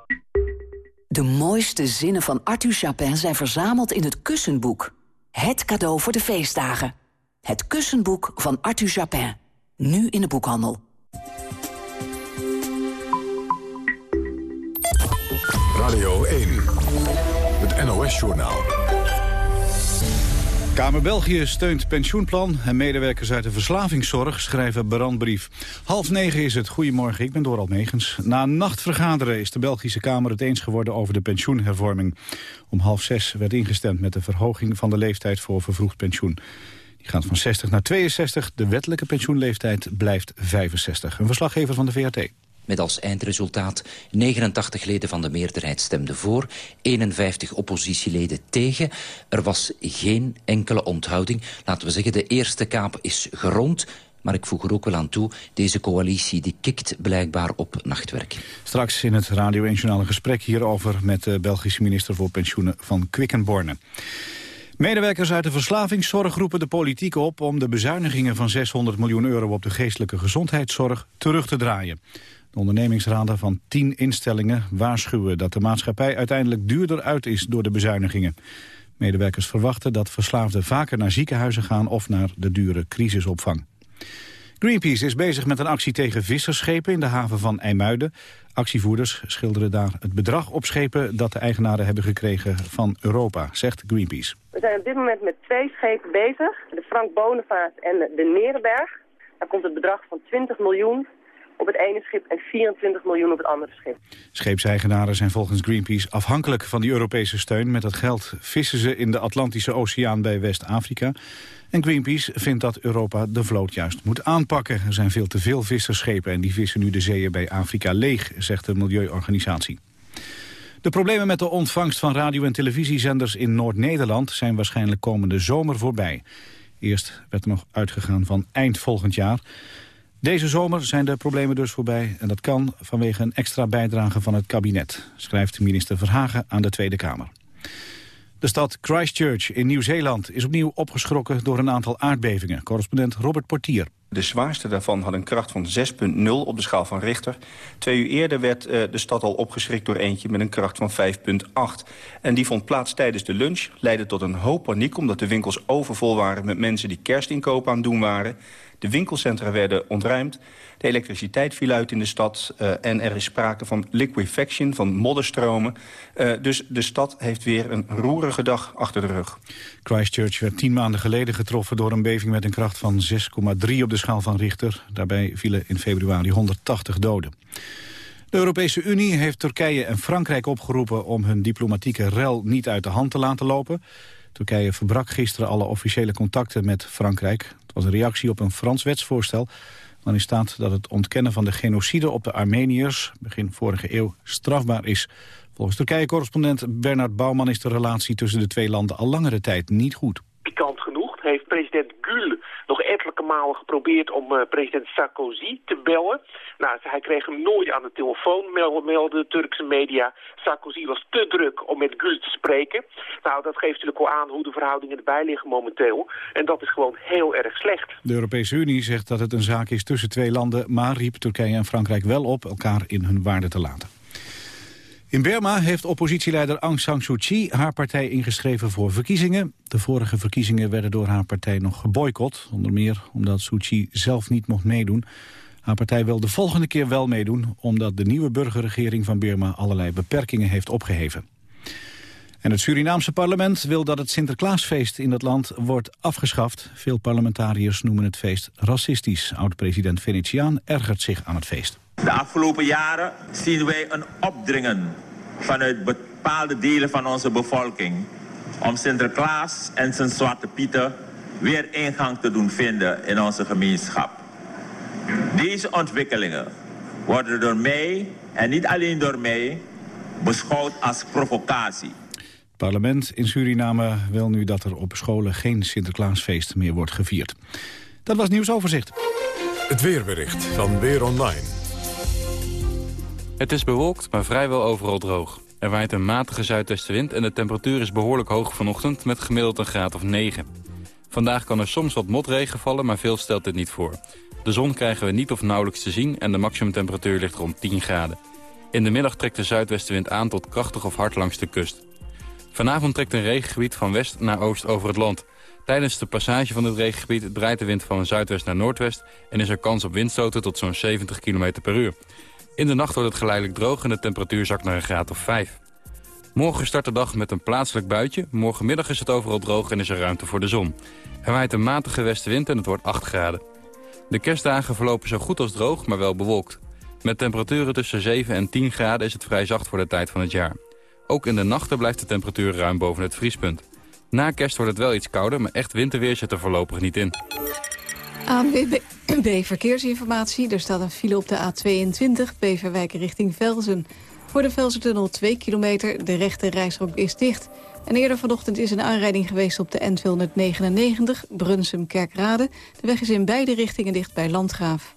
De mooiste zinnen van Arthur Chapin zijn verzameld in het Kussenboek. Het cadeau voor de feestdagen. Het Kussenboek van Arthur Chapin. Nu in de boekhandel. Radio 1. Het NOS-journaal. Kamer België steunt pensioenplan en medewerkers uit de verslavingszorg schrijven brandbrief. Half negen is het. Goedemorgen, ik ben Doral Megens. Na een nacht vergaderen is de Belgische Kamer het eens geworden over de pensioenhervorming. Om half zes werd ingestemd met de verhoging van de leeftijd voor vervroegd pensioen. Die gaat van 60 naar 62. De wettelijke pensioenleeftijd blijft 65. Een verslaggever van de VRT. Met als eindresultaat 89 leden van de meerderheid stemden voor, 51 oppositieleden tegen. Er was geen enkele onthouding. Laten we zeggen, de eerste kaap is gerond. Maar ik voeg er ook wel aan toe, deze coalitie die kikt blijkbaar op nachtwerk. Straks in het Radio 1 Journaal een gesprek hierover... met de Belgische minister voor pensioenen van Quickenborne. Medewerkers uit de verslavingszorg roepen de politiek op... om de bezuinigingen van 600 miljoen euro op de geestelijke gezondheidszorg terug te draaien. De ondernemingsraden van tien instellingen waarschuwen dat de maatschappij uiteindelijk duurder uit is door de bezuinigingen. Medewerkers verwachten dat verslaafden vaker naar ziekenhuizen gaan of naar de dure crisisopvang. Greenpeace is bezig met een actie tegen visserschepen in de haven van IJmuiden. Actievoerders schilderen daar het bedrag op schepen dat de eigenaren hebben gekregen van Europa, zegt Greenpeace. We zijn op dit moment met twee schepen bezig, de Frank Bonenvaart en de Nerenberg. Daar komt het bedrag van 20 miljoen op het ene schip en 24 miljoen op het andere schip. Scheepseigenaren zijn volgens Greenpeace afhankelijk van die Europese steun. Met dat geld vissen ze in de Atlantische Oceaan bij West-Afrika. En Greenpeace vindt dat Europa de vloot juist moet aanpakken. Er zijn veel te veel visserschepen en die vissen nu de zeeën bij Afrika leeg, zegt de milieuorganisatie. De problemen met de ontvangst van radio- en televisiezenders in Noord-Nederland zijn waarschijnlijk komende zomer voorbij. Eerst werd er nog uitgegaan van eind volgend jaar. Deze zomer zijn de problemen dus voorbij en dat kan vanwege een extra bijdrage van het kabinet, schrijft minister Verhagen aan de Tweede Kamer. De stad Christchurch in Nieuw-Zeeland is opnieuw opgeschrokken door een aantal aardbevingen. Correspondent Robert Portier. De zwaarste daarvan had een kracht van 6,0 op de schaal van Richter. Twee uur eerder werd uh, de stad al opgeschrikt door eentje met een kracht van 5,8. En die vond plaats tijdens de lunch, leidde tot een hoop paniek... omdat de winkels overvol waren met mensen die kerstinkoop aan het doen waren. De winkelcentra werden ontruimd. De elektriciteit viel uit in de stad. Uh, en er is sprake van liquefaction, van modderstromen. Uh, dus de stad heeft weer een roerige dag achter de rug. Christchurch werd tien maanden geleden getroffen door een beving met een kracht van 6,3 op de schaal van Richter. Daarbij vielen in februari 180 doden. De Europese Unie heeft Turkije en Frankrijk opgeroepen om hun diplomatieke rel niet uit de hand te laten lopen. Turkije verbrak gisteren alle officiële contacten met Frankrijk. Een reactie op een Frans wetsvoorstel waarin staat dat het ontkennen van de genocide op de Armeniërs begin vorige eeuw strafbaar is. Volgens Turkije-correspondent Bernard Bouwman is de relatie tussen de twee landen al langere tijd niet goed. Pikant heeft president Gül nog ettelijke malen geprobeerd om uh, president Sarkozy te bellen. Nou, hij kreeg hem nooit aan de telefoon, melden Turkse media. Sarkozy was te druk om met Gül te spreken. Nou, dat geeft natuurlijk al aan hoe de verhoudingen erbij liggen momenteel. En dat is gewoon heel erg slecht. De Europese Unie zegt dat het een zaak is tussen twee landen... maar riep Turkije en Frankrijk wel op elkaar in hun waarde te laten. In Burma heeft oppositieleider Aung San Suu Kyi haar partij ingeschreven voor verkiezingen. De vorige verkiezingen werden door haar partij nog geboycott. Onder meer omdat Suu Kyi zelf niet mocht meedoen. Haar partij wil de volgende keer wel meedoen... omdat de nieuwe burgerregering van Burma allerlei beperkingen heeft opgeheven. En het Surinaamse parlement wil dat het Sinterklaasfeest in dat land wordt afgeschaft. Veel parlementariërs noemen het feest racistisch. Oud-president Venetiaan ergert zich aan het feest. De afgelopen jaren zien wij een opdringen vanuit bepaalde delen van onze bevolking... om Sinterklaas en zijn Zwarte Pieten weer ingang te doen vinden in onze gemeenschap. Deze ontwikkelingen worden door mij, en niet alleen door mij, beschouwd als provocatie. Het parlement in Suriname wil nu dat er op scholen geen Sinterklaasfeest meer wordt gevierd. Dat was nieuwsoverzicht. Het weerbericht van Weer Online. Het is bewolkt, maar vrijwel overal droog. Er waait een matige zuidwestenwind en de temperatuur is behoorlijk hoog vanochtend met gemiddeld een graad of 9. Vandaag kan er soms wat motregen vallen, maar veel stelt dit niet voor. De zon krijgen we niet of nauwelijks te zien en de maximumtemperatuur ligt rond 10 graden. In de middag trekt de zuidwestenwind aan tot krachtig of hard langs de kust. Vanavond trekt een regengebied van west naar oost over het land. Tijdens de passage van dit regengebied draait de wind van zuidwest naar noordwest... en is er kans op windstoten tot zo'n 70 km per uur. In de nacht wordt het geleidelijk droog en de temperatuur zakt naar een graad of 5. Morgen start de dag met een plaatselijk buitje. Morgenmiddag is het overal droog en is er ruimte voor de zon. Er waait een matige westenwind en het wordt 8 graden. De kerstdagen verlopen zo goed als droog, maar wel bewolkt. Met temperaturen tussen 7 en 10 graden is het vrij zacht voor de tijd van het jaar. Ook in de nachten blijft de temperatuur ruim boven het vriespunt. Na kerst wordt het wel iets kouder, maar echt winterweer zit er voorlopig niet in. ANWB Verkeersinformatie. Er staat een file op de A22, Beverwijk richting Velzen. Voor de Velzentunnel 2 kilometer, de rechte reisrook is dicht. En eerder vanochtend is een aanrijding geweest op de N299, Brunsum-Kerkrade. De weg is in beide richtingen dicht bij Landgraaf.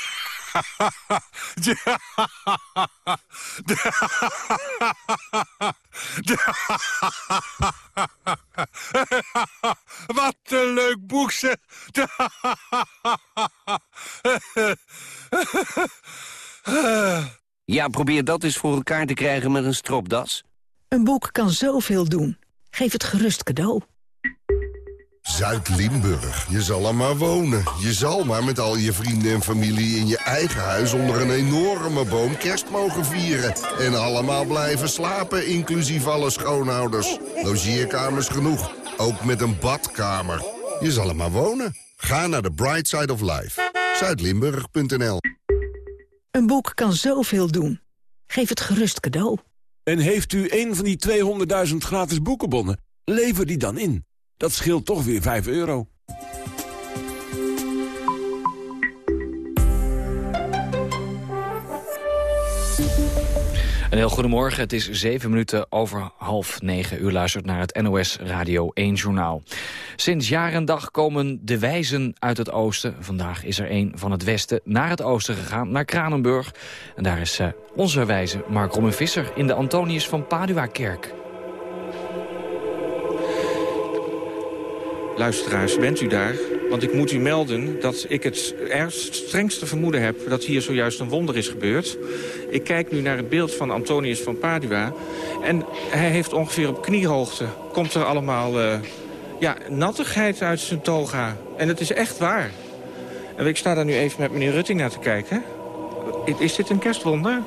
Wat een leuk boek, zeg. Ja, probeer dat eens voor elkaar te krijgen met een stropdas. Een boek kan zoveel doen. Geef het gerust cadeau. Zuid-Limburg. Je zal er maar wonen. Je zal maar met al je vrienden en familie in je eigen huis... onder een enorme boom kerst mogen vieren. En allemaal blijven slapen, inclusief alle schoonhouders. Logeerkamers genoeg. Ook met een badkamer. Je zal er maar wonen. Ga naar de Bright Side of Life. Zuidlimburg.nl Een boek kan zoveel doen. Geef het gerust cadeau. En heeft u een van die 200.000 gratis boekenbonnen? Lever die dan in. Dat scheelt toch weer 5 euro. Een heel goedemorgen, het is zeven minuten over half negen. U luistert naar het NOS Radio 1 Journaal. Sinds jaar en dag komen de wijzen uit het oosten. Vandaag is er een van het westen naar het oosten gegaan, naar Kranenburg. En daar is uh, onze wijze Mark Robin Visser in de Antonius van Padua-kerk. Luisteraars, bent u daar? Want ik moet u melden dat ik het ergst strengste vermoeden heb... dat hier zojuist een wonder is gebeurd. Ik kijk nu naar het beeld van Antonius van Padua. En hij heeft ongeveer op kniehoogte... komt er allemaal uh, ja, nattigheid uit zijn toga. En het is echt waar. En ik sta daar nu even met meneer Rutting naar te kijken. Is dit een kerstwonder?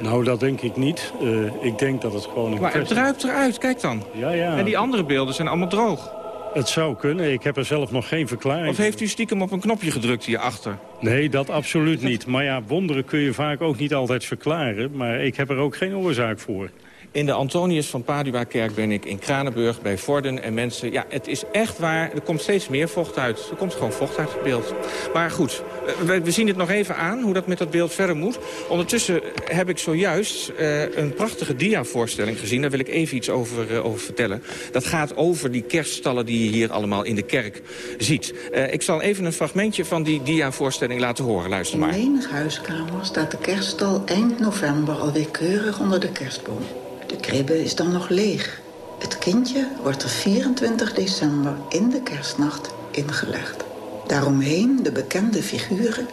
Nou, dat denk ik niet. Uh, ik denk dat het gewoon een Maar het druipt eruit, kijk dan. Ja, ja. En die andere beelden zijn allemaal droog. Het zou kunnen. Ik heb er zelf nog geen verklaring. Of heeft u stiekem op een knopje gedrukt hierachter? Nee, dat absoluut niet. Maar ja, wonderen kun je vaak ook niet altijd verklaren. Maar ik heb er ook geen oorzaak voor. In de Antonius van Padua-kerk ben ik in Kranenburg bij Vorden. En mensen, ja, het is echt waar. Er komt steeds meer vocht uit. Er komt gewoon vocht uit het beeld. Maar goed, we, we zien het nog even aan, hoe dat met dat beeld verder moet. Ondertussen heb ik zojuist uh, een prachtige dia-voorstelling gezien. Daar wil ik even iets over, uh, over vertellen. Dat gaat over die kerststallen die je hier allemaal in de kerk ziet. Uh, ik zal even een fragmentje van die dia-voorstelling laten horen. Luister maar. In menig huiskamer staat de kerststal eind november alweer keurig onder de kerstboom. De kribbe is dan nog leeg. Het kindje wordt er 24 december in de kerstnacht ingelegd. Daaromheen de bekende figuren.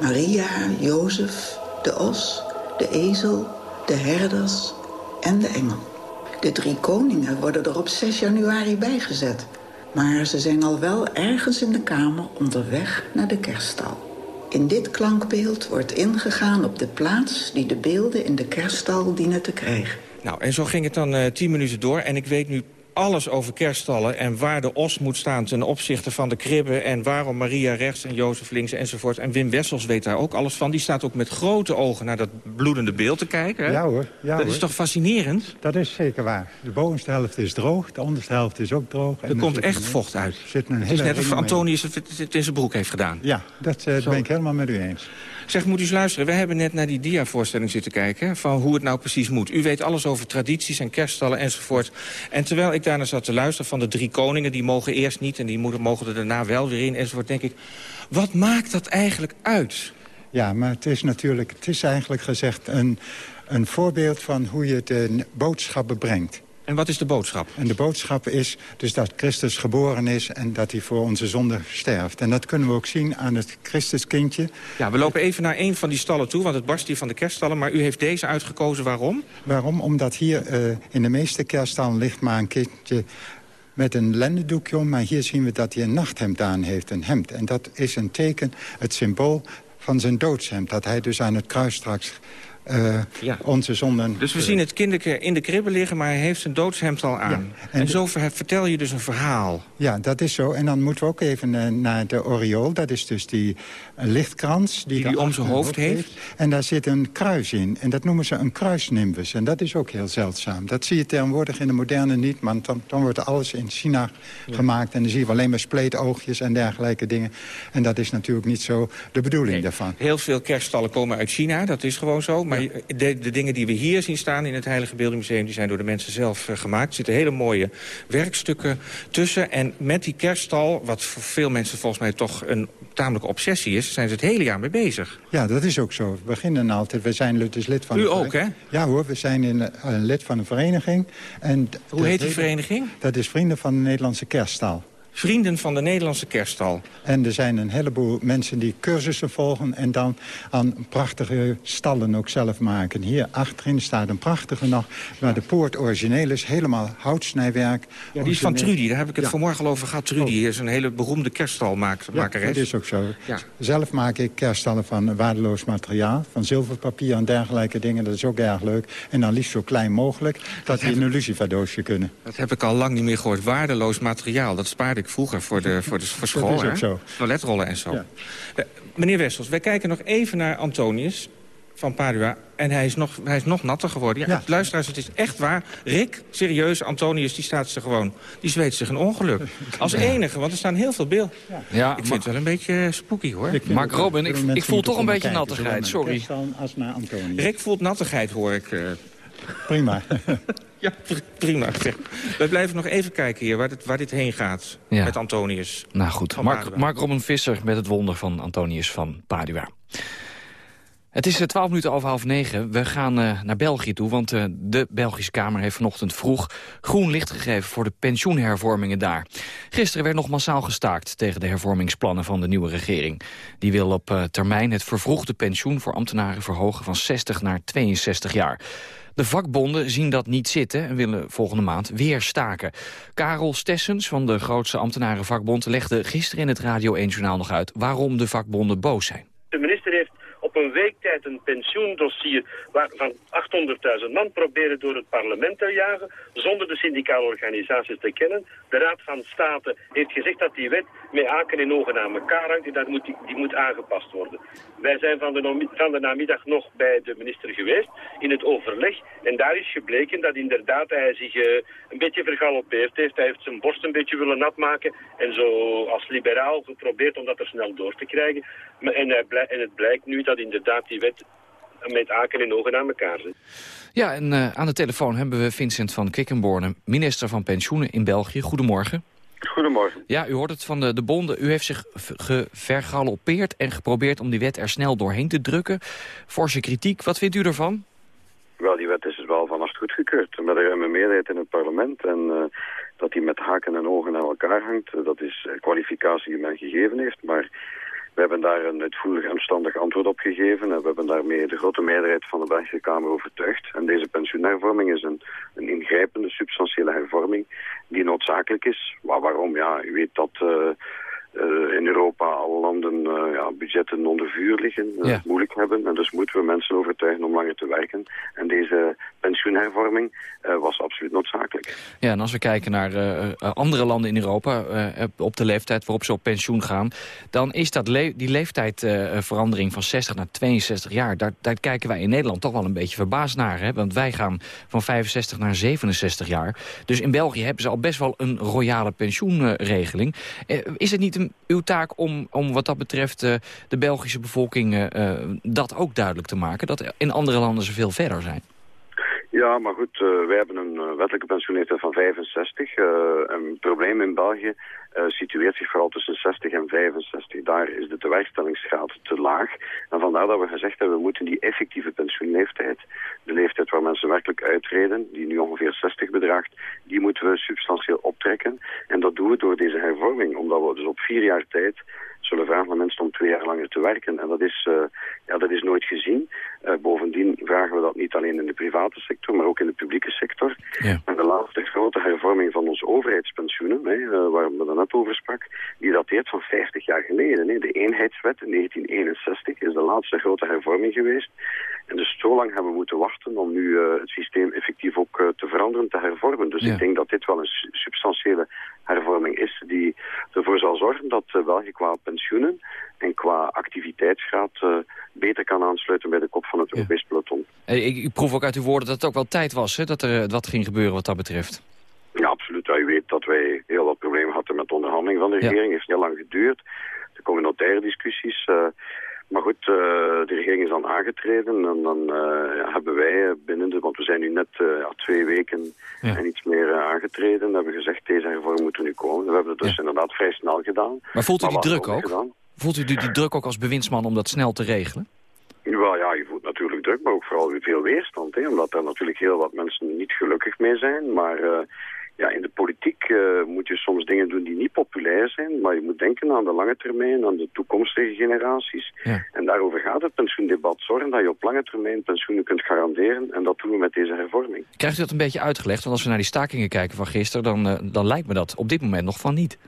Maria, Jozef, de os, de ezel, de herders en de engel. De drie koningen worden er op 6 januari bijgezet. Maar ze zijn al wel ergens in de kamer onderweg naar de kerststal. In dit klankbeeld wordt ingegaan op de plaats die de beelden in de kerststal dienen te krijgen. Nou, en zo ging het dan uh, tien minuten door. En ik weet nu alles over kerststallen... en waar de os moet staan ten opzichte van de kribben... en waarom Maria rechts en Jozef links enzovoort. En Wim Wessels weet daar ook alles van. Die staat ook met grote ogen naar dat bloedende beeld te kijken. Hè? Ja hoor. Ja, dat hoor. is toch fascinerend? Dat is zeker waar. De bovenste helft is droog, de onderste helft is ook droog. Er komt echt vocht uit. Zit een Het is net of. Antonius het in zijn broek heeft gedaan. Ja, dat eh, ben ik helemaal met u eens. Zeg, moet u eens luisteren. We hebben net naar die dia-voorstelling zitten kijken... van hoe het nou precies moet. U weet alles over tradities en kerststallen enzovoort. En terwijl ik daarna zat te luisteren van de drie koningen... die mogen eerst niet en die mogen er daarna wel weer in enzovoort... denk ik, wat maakt dat eigenlijk uit? Ja, maar het is natuurlijk, het is eigenlijk gezegd een, een voorbeeld van hoe je de boodschappen brengt. En wat is de boodschap? En de boodschap is dus dat Christus geboren is en dat hij voor onze zonde sterft. En dat kunnen we ook zien aan het Christuskindje. Ja, we lopen even naar een van die stallen toe, want het barst hier van de kerststallen. Maar u heeft deze uitgekozen, waarom? Waarom? Omdat hier eh, in de meeste kerststallen ligt maar een kindje met een lendendoekje om. Maar hier zien we dat hij een nachthemd aan heeft, een hemd. En dat is een teken, het symbool van zijn doodshemd. Dat hij dus aan het kruis straks eh, Ja. onze zonden... Dus we zien het kinderke in de kribbe liggen, maar hij heeft zijn doodshemd al aan. en en zo ver- vertel je dus een verhaal. Ja, dat is zo. En dan moeten we ook even eh, naar de oriool. Dat is dus die eh, lichtkrans. Die, hij om zijn hoofd heeft. En daar zit een kruis in. En dat noemen ze een kruisnimbus. En dat is ook heel zeldzaam. Dat zie je tegenwoordig in de moderne niet. Want dan, dan wordt alles in China gemaakt. En dan zie je alleen maar spleetoogjes en dergelijke dingen. En dat is natuurlijk niet zo de bedoeling daarvan. Heel veel kerststallen komen uit China, dat is gewoon zo. Maar de, de dingen die we hier zien staan in het Heilige Beeldenmuseum... die zijn door de mensen zelf eh, gemaakt. Er zitten hele mooie werkstukken tussen. En met die kerststal, wat voor veel mensen volgens mij toch een tamelijke obsessie is... zijn ze het hele jaar mee bezig. Ja, dat is ook zo. We beginnen altijd. We zijn dus lid van... U ook, vereniging. Ja hoor, we zijn in, eh, lid van een vereniging. En Hoe heet die vereniging? Dat is Vrienden van de Nederlandse Kerststal. Vrienden van de Nederlandse kerststal. En er zijn een heleboel mensen die cursussen volgen... en dan aan prachtige stallen ook zelf maken. Hier achterin staat een prachtige nog... waar de poort origineel is, helemaal houtsnijwerk. Ja, die is van. Trudy, daar heb ik het Ja. vanmorgen al over gehad. Trudy is een hele beroemde kerststalmakeres. Ja, dat is ook zo. Ja. Zelf maak ik kerststallen van waardeloos materiaal. Van zilverpapier en dergelijke dingen. Dat is ook erg leuk. En dan liefst zo klein mogelijk. Dat die in een luciferdoosje kunnen. Dat heb ik al lang niet meer gehoord. Waardeloos materiaal. Dat spaarde ik vroeger voor, de, voor, de, voor school. is ook hè? zo. Toiletrollen en zo. Ja. Eh, meneer Wessels, wij kijken nog even naar Antonius van Padua. En hij is nog, hij is nog natter geworden. Ja, Ja. Luisteraars, het is echt waar. Rick, serieus, Antonius, die staat ze gewoon... die zweet zich een ongeluk. Als enige, want er staan heel veel beelden. Ja, ik vind het wel een beetje eh, spooky, hoor. Mark Robin, ik, ik voel toch een beetje nattigheid, sorry. Als naar Antonius. Rick voelt nattigheid, hoor ik. eh. Prima. Ja, pr- prima. Wij blijven nog even kijken hier waar dit, waar dit heen gaat Ja. met Antonius. Nou goed, Mark. Mark Robin Visser met het wonder van Antonius van Padua. Het is eh, 12 minuten over half negen. We gaan eh, naar België toe, want eh, de Belgische Kamer heeft vanochtend vroeg groen licht gegeven voor de pensioenhervormingen daar. Gisteren werd nog massaal gestaakt tegen de hervormingsplannen van de nieuwe regering. Die wil op eh, termijn het vervroegde pensioen voor ambtenaren verhogen van 60 naar 62 jaar. De vakbonden zien dat niet zitten en willen volgende maand weer staken. Karel Stessens van de grootste ambtenarenvakbond legde gisteren in het Radio 1-journaal nog uit waarom de vakbonden boos zijn. De minister heeft op een week tijd een pensioendossier waar van 800.000 man proberen door het parlement te jagen, zonder de syndicale organisaties te kennen. De Raad van State heeft gezegd dat die wet met haken en ogen aan elkaar hangt en dat moet, die moet aangepast worden. Wij zijn van de, van de namiddag nog bij de minister geweest in het overleg en daar is gebleken dat inderdaad hij zich eh, een beetje vergalopeerd heeft. Hij heeft zijn borst een beetje willen nat maken en zo als liberaal geprobeerd om dat er snel door te krijgen. En, en het blijkt nu dat inderdaad die wet met haken en ogen aan elkaar zit. Ja, en eh, aan de telefoon hebben we Vincent van Quickenborne, minister van Pensioenen in België. Goedemorgen. Goedemorgen. Ja, u hoort het van de, de bonden. U heeft zich gevergalopeerd en geprobeerd om die wet er snel doorheen te drukken. Forse kritiek, wat vindt u ervan? Wel, die wet is dus wel vannacht goedgekeurd. Met een ruime meerderheid in het parlement. En eh, dat die met haken en ogen aan elkaar hangt, eh, dat is een kwalificatie die men gegeven heeft. Maar we hebben daar een uitvoerig en verstandig antwoord op gegeven. En we hebben daarmee de grote meerderheid van de Belgische Kamer overtuigd. En deze pensioenhervorming is een, een ingrijpende, substantiële hervorming die noodzakelijk is. Maar waarom? Ja, u weet dat... eh, in Europa alle landen ja, budgetten onder vuur liggen, Ja. moeilijk hebben. En dus moeten we mensen overtuigen om langer te werken. En deze pensioenhervorming was absoluut noodzakelijk. Ja, en als we kijken naar eh, eh, andere landen in Europa... eh, op de leeftijd waarop ze op pensioen gaan... dan is dat le die leeftijdverandering van 60 naar 62 jaar... Daar, daar kijken wij in Nederland toch wel een beetje verbaasd naar. Hè? Want wij gaan van 65 naar 67 jaar. Dus in België hebben ze al best wel een royale pensioenregeling. Eh, is het niet een, uw taak om, om wat dat betreft eh, de Belgische bevolking... eh, eh, dat ook duidelijk te maken? Dat in andere landen ze veel verder zijn? Ja, maar goed, wij hebben een wettelijke pensioenleeftijd van 65. Uh, een probleem in België situeert zich vooral tussen 60 en 65. Daar is de tewerkstellingsgraad te laag. En vandaar dat we gezegd hebben, we moeten die effectieve pensioenleeftijd, de leeftijd waar mensen werkelijk uitreden, die nu ongeveer 60 bedraagt, die moeten we substantieel optrekken. En dat doen we door deze hervorming, omdat we dus op vier jaar tijd zullen vragen aan mensen om twee jaar langer te werken. En dat is, uh, ja, dat is nooit gezien. Uh, bovendien vragen we dat niet alleen in de private sector, maar ook in de publieke sector. Ja. En de laatste grote hervorming van onze overheidspensioenen, hè, uh, waar we net over sprak, die dateert van 50 jaar geleden. Hè. De eenheidswet in 1961 is de laatste grote hervorming geweest. En dus zo lang hebben we moeten wachten om nu het systeem effectief ook te veranderen, te hervormen. Dus Ja. ik denk dat dit wel een su- substantiële hervorming is die ervoor zal zorgen dat uh, België qua pensioenen en qua activiteitsgraad beter kan aansluiten bij de kop van het Europees peloton. Eh, Ik, ik proef ook uit uw woorden dat het ook wel tijd was hè, dat er eh, wat ging gebeuren wat dat betreft. Ja, absoluut. Ja, u weet dat wij heel wat problemen hadden met de onderhandeling van de Ja. regering. Het heeft heel lang geduurd. Er komen notaire discussies. Maar goed, uh, de regering is dan aangetreden en dan uh, ja, hebben wij binnen de, want we zijn nu net uh, ja, twee weken Ja. en iets meer aangetreden, hebben gezegd deze hervorming moet er nu komen. We hebben het dus inderdaad vrij snel gedaan. Maar voelt u die druk ook? gedaan? Voelt u die, druk ook als bewindsman om dat snel te regelen? Wel ja, je voelt natuurlijk druk, maar ook vooral veel weerstand. Hè, omdat er natuurlijk heel wat mensen niet gelukkig mee zijn. Maar ja, in de politiek uh, moet je soms dingen doen die niet populair zijn. Maar je moet denken aan de lange termijn, aan de toekomstige generaties. Ja. En daarover gaat het pensioendebat. Zorgen dat je op lange termijn pensioenen kunt garanderen. En dat doen we met deze hervorming. Krijgt u dat een beetje uitgelegd? Want als we naar die stakingen kijken van gisteren... dan, uh, dan lijkt me dat op dit moment nog van niet.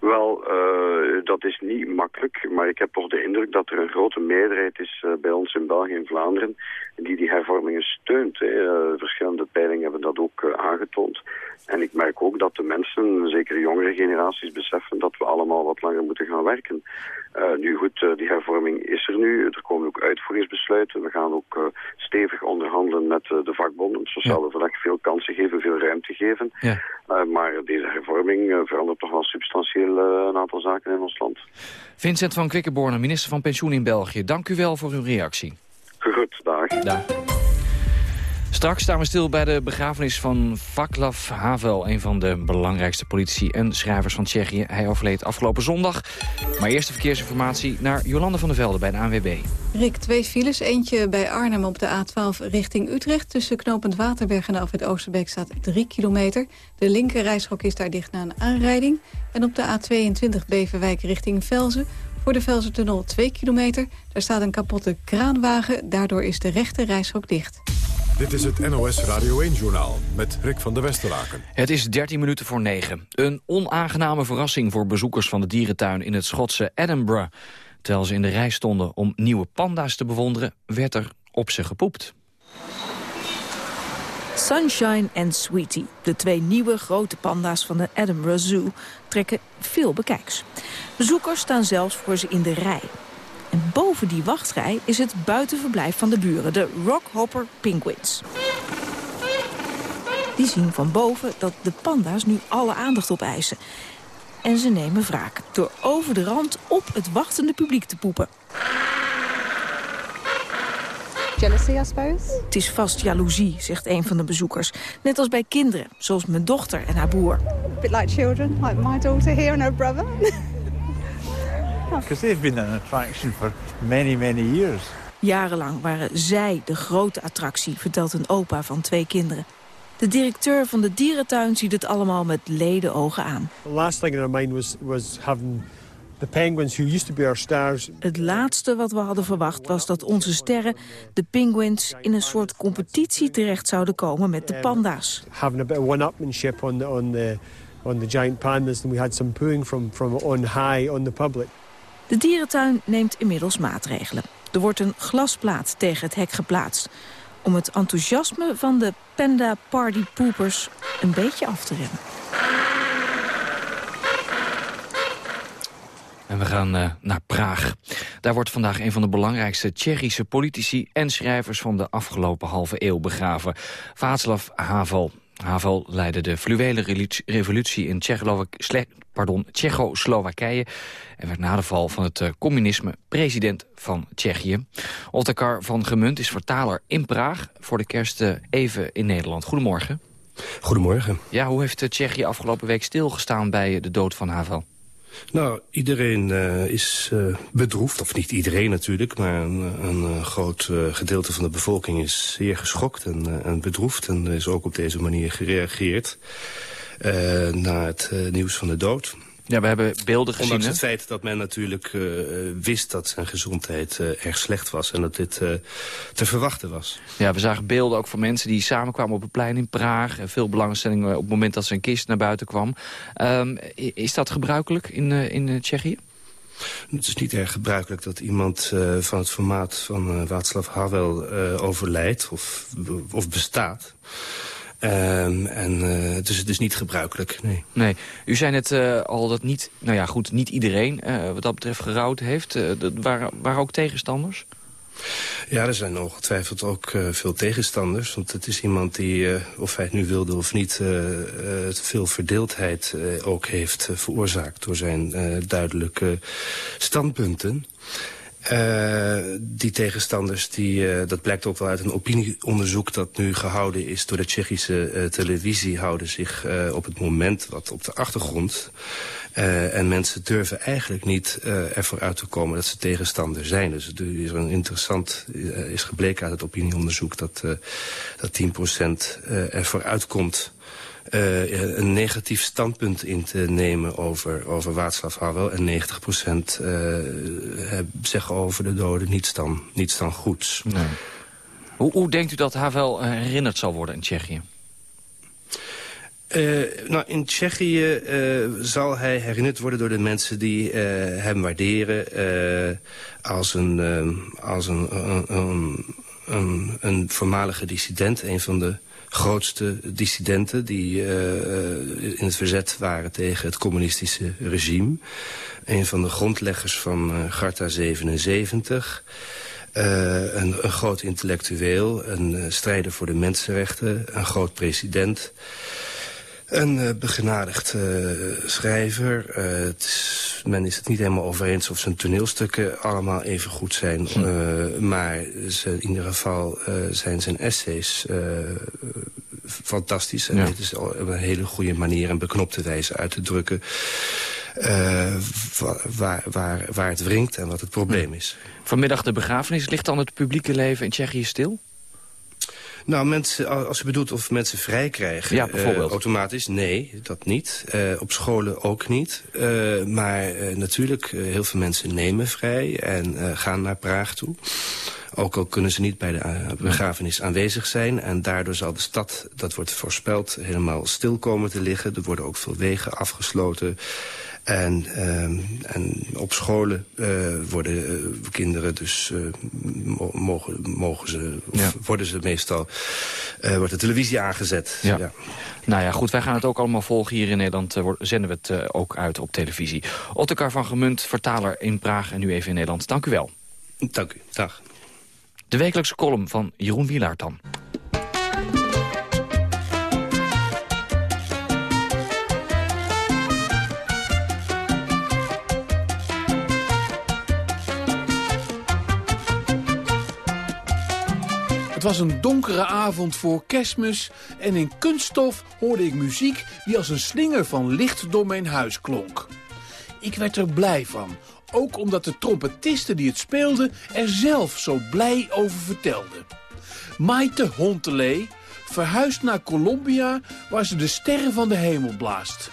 Wel, uh, dat is niet makkelijk, maar ik heb toch de indruk dat er een grote meerderheid is uh, bij ons in België en Vlaanderen die die hervormingen steunt. Hè. Uh, verschillende peilingen hebben dat ook aangetoond. En ik merk ook dat de mensen, zeker jongere generaties, beseffen dat we allemaal wat langer moeten gaan werken. nu goed, die hervorming is er nu. Er komen ook uitvoeringsbesluiten. We gaan ook stevig onderhandelen met de vakbonden. Sociale ja. verleg veel kansen geven, veel ruimte geven. Ja. maar hervorming verandert toch wel substantieel een aantal zaken in ons land. Vincent van Quickenborne, minister van Pensioen in België. Dank u wel voor uw reactie. Goed, dag. Dag. Straks staan we stil bij de begrafenis van Václav Havel... een van de belangrijkste politici en schrijvers van Tsjechië. Hij overleed afgelopen zondag. Maar eerst de verkeersinformatie naar Jolande van der Velde bij de ANWB. Rick, twee files. Eentje bij Arnhem op de A12 richting Utrecht. Tussen knooppunt Waterberg en af het Oosterbeek staat 3 kilometer. De linker is daar dicht na een aanrijding. En op de A22 Beverwijk richting Velzen... Voor de Velsertunnel 2 kilometer. Daar staat een kapotte kraanwagen. Daardoor is de rechte reishok dicht. Dit is het NOS Radio 1-journaal met Rick van der Westeraken. Het is 13 minuten voor 9. Een onaangename verrassing voor bezoekers van de dierentuin in het Schotse Edinburgh. Terwijl ze in de rij stonden om nieuwe panda's te bewonderen, werd er op ze gepoept. Sunshine en Sweetie, de twee nieuwe grote panda's van de Edinburgh Zoo, trekken veel bekijks. Bezoekers staan zelfs voor ze in de rij. En boven die wachtrij is het buitenverblijf van de buren, de Rockhopper Penguins. Die zien van boven dat de panda's nu alle aandacht opeisen. En ze nemen wraak door over de rand op het wachtende publiek te poepen. Jealousy, I suppose? Het is vast jaloezie, zegt een van de bezoekers. Net als bij kinderen, zoals mijn dochter en haar broer. A bit like children, like my daughter here and her brother. Because they've been an attraction for many, many years. Jarenlang waren zij de grote attractie, vertelt een opa van twee kinderen. De directeur van de dierentuin ziet het allemaal met leden ogen aan. The last thing in our mind was, was having the penguins who used to be our stars. Het laatste wat we hadden verwacht was dat onze sterren, de penguins, in een soort competitie terecht zouden komen met de panda's. Having a bit of one-upmanship on the, on the, on the giant pandas, and we had some pooing from, from on high on the public. De dierentuin neemt inmiddels maatregelen. Er wordt een glasplaat tegen het hek geplaatst om het enthousiasme van de panda party poopers een beetje af te remmen. En we gaan uh, naar Praag. Daar wordt vandaag een van de belangrijkste Tsjechische politici en schrijvers van de afgelopen halve eeuw begraven. Václav Havel. Havel leidde de fluwele revolutie in Tsjechoslowakije... en werd na de val van het uh, communisme president van Tsjechië. Ottekar van Gemunt is vertaler in Praag. Voor de kerst uh, even in Nederland. Goedemorgen. Goedemorgen. Ja, hoe heeft Tsjechië afgelopen week stilgestaan bij de dood van Havel? Nou, iedereen uh, is uh, bedroefd, of niet iedereen natuurlijk... maar een, een groot uh, gedeelte van de bevolking is zeer geschokt en, en bedroefd... en is ook op deze manier gereageerd na het nieuws van de dood. Ja, we hebben beelden gezien. Ondanks het feit dat men natuurlijk uh, wist dat zijn gezondheid uh, erg slecht was... en dat dit uh, te verwachten was. Ja, we zagen beelden ook van mensen die samenkwamen op het plein in Praag. Veel belangstelling op het moment dat zijn kist naar buiten kwam. Um, is dat gebruikelijk in, in Tsjechië? Het is niet erg gebruikelijk dat iemand uh, van het formaat van uh, Václav Havel uh, overlijdt of, of bestaat. Um, en uh, dus het is niet gebruikelijk, nee. Nee, u zei net uh, al dat niet, nou ja goed, niet iedereen uh, wat dat betreft gerouwd heeft. dat waren, waren ook tegenstanders? Ja, er zijn ongetwijfeld ook uh, veel tegenstanders. Want het is iemand die, uh, of hij het nu wilde of niet... Uh, veel verdeeldheid ook heeft veroorzaakt... door zijn duidelijke standpunten. Uh, die tegenstanders, die, uh, dat blijkt ook wel uit een opinieonderzoek... dat nu gehouden is door de Tsjechische uh, televisie... houden zich op het moment wat op de achtergrond. en mensen durven eigenlijk niet ervoor uit te komen dat ze tegenstander zijn. Dus er is een interessant, is gebleken uit het opinieonderzoek... dat, dat 10% ervoor uitkomt uh, een negatief standpunt in te nemen over, over Václav Havel. En 90 procent uh, zeggen over de doden niets dan, niets dan goeds. Nee. Hoe, hoe denkt u dat Havel herinnerd zal worden in Tsjechië? Uh, nou, in Tsjechië uh, zal hij herinnerd worden door de mensen die uh, hem waarderen... als een, als een, een, een, een voormalige dissident, een van de grootste dissidenten... die uh, in het verzet waren tegen het communistische regime. Een van de grondleggers van uh, Garta 77... Uh, een, een, groot intellectueel, een strijder voor de mensenrechten, een groot president. Een uh, begenadigd schrijver. Het is, men is het niet helemaal over eens of zijn toneelstukken allemaal even goed zijn. Hm. maar ze, in ieder geval zijn zijn essays fantastisch. En dit is op een hele goede manier en beknopte wijze uit te drukken... Uh, waar, waar, waar het wringt en wat het probleem is. Vanmiddag de begrafenis. Ligt dan het publieke leven in Tsjechië stil? Nou, mensen, als je bedoelt of mensen vrij krijgen, ja, bijvoorbeeld. Uh, automatisch, nee, dat niet. Uh, op scholen ook niet. Uh, maar natuurlijk, heel veel mensen nemen vrij en gaan naar Praag toe. Ook al kunnen ze niet bij de begrafenis aanwezig zijn. En daardoor zal de stad, dat wordt voorspeld, helemaal stil komen te liggen. Er worden ook veel wegen afgesloten. En, uh, en op scholen uh, worden uh, kinderen dus mogen, mogen ze, ja. worden ze meestal, wordt de televisie aangezet. Ja. ja. Nou ja, goed, wij gaan het ook allemaal volgen. Hier in Nederland zenden we het ook uit op televisie. Ottekar van Gemunt, vertaler in Praag en nu even in Nederland. Dank u wel. Dank u, dag. De wekelijkse column van Jeroen Wielaert dan. Het was een donkere avond voor kerstmis en in kunststof hoorde ik muziek die als een slinger van licht door mijn huis klonk. Ik werd er blij van, ook omdat de trompetiste die het speelde er zelf zo blij over vertelde. Maite Hontelee verhuist naar Colombia waar ze de sterren van de hemel blaast.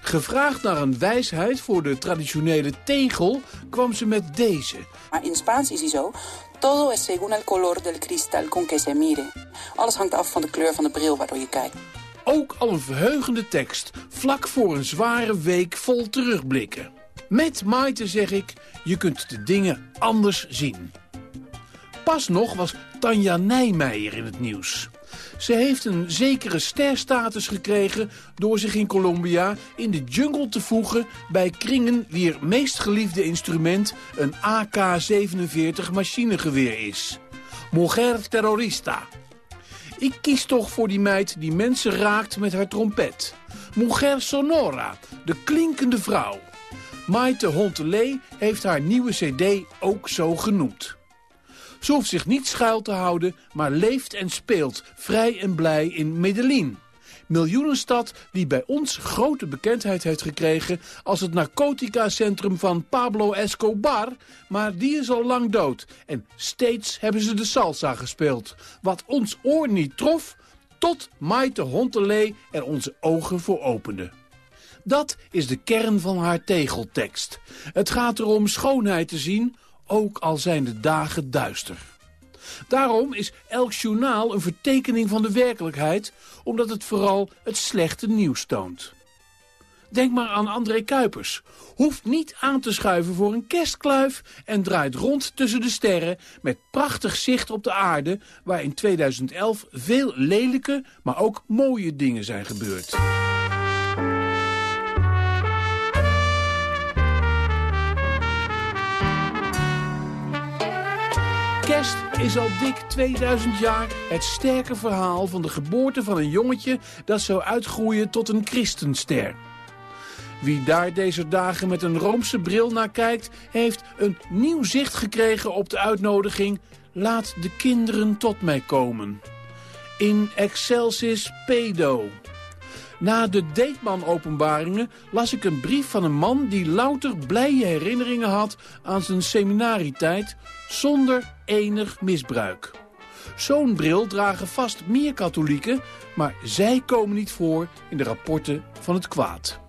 Gevraagd naar een wijsheid voor de traditionele tegel kwam ze met deze. Maar in Spaans is hij zo. Todo es según el color del cristal con que se mire. Alles hangt af van de kleur van de bril waardoor je kijkt. ook al een verheugende tekst, vlak voor een zware week vol terugblikken. Met Maite zeg ik, je kunt de dingen anders zien. Pas nog was Tanja Nijmeijer in het nieuws. Ze heeft een zekere sterstatus gekregen door zich in Colombia in de jungle te voegen bij kringen wier meest geliefde instrument een AK-47 machinegeweer is. Mujer terrorista. Ik kies toch voor die meid die mensen raakt met haar trompet. Mujer sonora, de klinkende vrouw. Maite Hontelee heeft haar nieuwe cd ook zo genoemd. Ze hoeft zich niet schuil te houden, maar leeft en speelt vrij en blij in Medellin. Miljoenenstad die bij ons grote bekendheid heeft gekregen als het narcotica-centrum van Pablo Escobar, maar die is al lang dood. En steeds hebben ze de salsa gespeeld. Wat ons oor niet trof, tot Maite Hontelee er onze ogen voor opende. Dat is de kern van haar tegeltekst. Het gaat erom schoonheid te zien, ook al zijn de dagen duister. Daarom is elk journaal een vertekening van de werkelijkheid... omdat het vooral het slechte nieuws toont. Denk maar aan André Kuipers. Hoeft niet aan te schuiven voor een kerstkluif... en draait rond tussen de sterren met prachtig zicht op de aarde... waar in 2011 veel lelijke, maar ook mooie dingen zijn gebeurd. Kerst is al dik 2000 jaar het sterke verhaal van de geboorte van een jongetje dat zou uitgroeien tot een christenster. Wie daar deze dagen met een roomse bril naar kijkt, heeft een nieuw zicht gekregen op de uitnodiging Laat de kinderen tot mij komen. In excelsis pedo. Na de Deetman-openbaringen las ik een brief van een man die louter blije herinneringen had aan zijn seminarietijd zonder enig misbruik. Zo'n bril dragen vast meer katholieken, maar zij komen niet voor in de rapporten van het kwaad.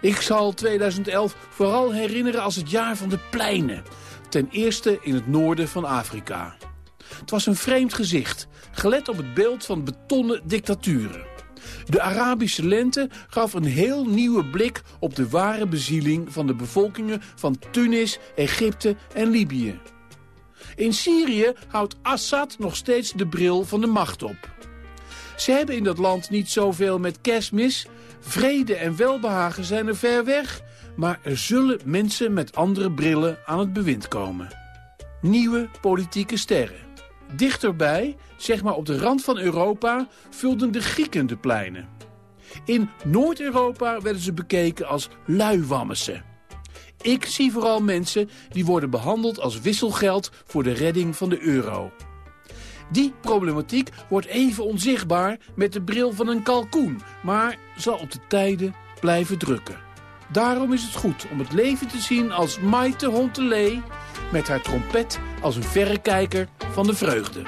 Ik zal 2011 vooral herinneren als het jaar van de pleinen. Ten eerste in het noorden van Afrika. Het was een vreemd gezicht, gelet op het beeld van betonnen dictaturen. De Arabische lente gaf een heel nieuwe blik op de ware bezieling van de bevolkingen van Tunis, Egypte en Libië. In Syrië houdt Assad nog steeds de bril van de macht op. Ze hebben in dat land niet zoveel met kerstmis. Vrede en welbehagen zijn er ver weg. Maar er zullen mensen met andere brillen aan het bewind komen. Nieuwe politieke sterren. Dichterbij, zeg maar op de rand van Europa, vulden de Grieken de pleinen. In Noord-Europa werden ze bekeken als luiwammessen. Ik zie vooral mensen die worden behandeld als wisselgeld voor de redding van de euro. Die problematiek wordt even onzichtbaar met de bril van een kalkoen, maar zal op de tijden blijven drukken. Daarom is het goed om het leven te zien als Maite Hontelee... met haar trompet als een verrekijker van de vreugde.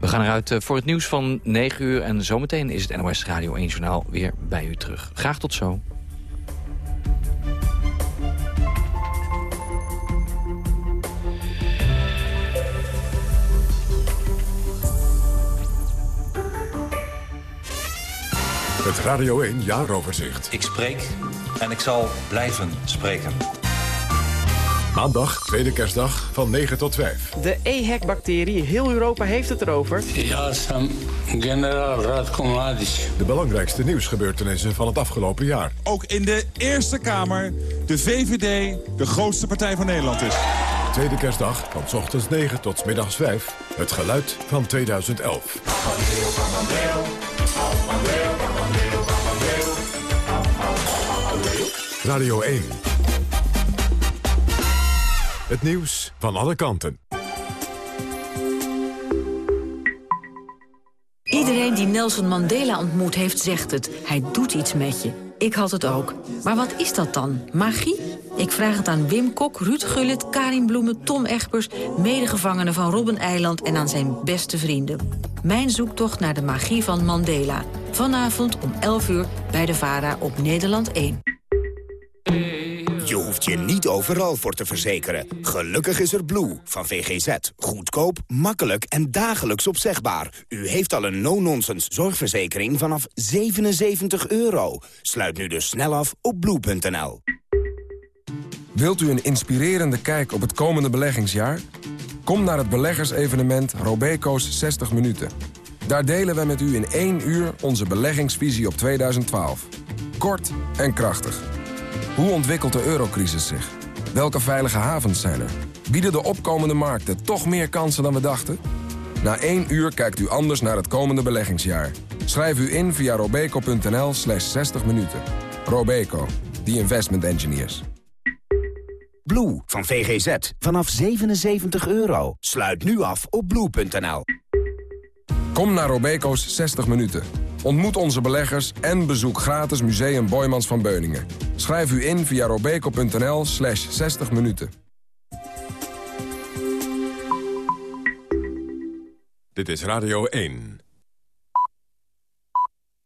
We gaan eruit eh, voor het nieuws van 9 uur. En zometeen is het NOS Radio 1 Journaal weer bij u terug. Graag tot zo. Het Radio 1 Jaaroverzicht. Ik spreek en ik zal blijven spreken. Maandag, tweede kerstdag, van 9 tot 5. De EHEC-bacterie, heel Europa heeft het erover. Ja, sam generaal Radko Mladic. De belangrijkste nieuwsgebeurtenissen van het afgelopen jaar. Ook in de Eerste Kamer de VVD de grootste partij van Nederland is. Tweede kerstdag, van s ochtends 9 tot s middags 5. Het geluid van 2011. Radio 1. Het nieuws van alle kanten. Iedereen die Nelson Mandela ontmoet heeft, zegt het. Hij doet iets met je. Ik had het ook. Maar wat is dat dan? Magie? Ik vraag het aan Wim Kok, Ruud Gullit, Karin Bloemen, Tom Egbers... medegevangenen van Robben Eiland en aan zijn beste vrienden. Mijn zoektocht naar de magie van Mandela. Vanavond om 11 uur bij de VARA op Nederland 1. Je hoeft je niet overal voor te verzekeren. Gelukkig is er Blue van VGZ. Goedkoop, makkelijk en dagelijks opzegbaar. U heeft al een no-nonsense zorgverzekering vanaf 77 euro. Sluit nu dus snel af op blue.nl. Wilt u een inspirerende kijk op het komende beleggingsjaar? Kom naar het beleggersevenement Robeco's 60 Minuten. Daar delen we met u in één uur onze beleggingsvisie op 2012. Kort en krachtig. Hoe ontwikkelt de eurocrisis zich? Welke veilige havens zijn er? Bieden de opkomende markten toch meer kansen dan we dachten? Na één uur kijkt u anders naar het komende beleggingsjaar. Schrijf u in via robeco.nl slash 60 minuten. Robeco, the investment engineers. Blue van VGZ vanaf 77 euro. Sluit nu af op blue.nl. Kom naar Robeco's 60 minuten. Ontmoet onze beleggers en bezoek gratis Museum Boymans van Beuningen. Schrijf u in via robeco.nl slash 60 minuten. Dit is Radio 1.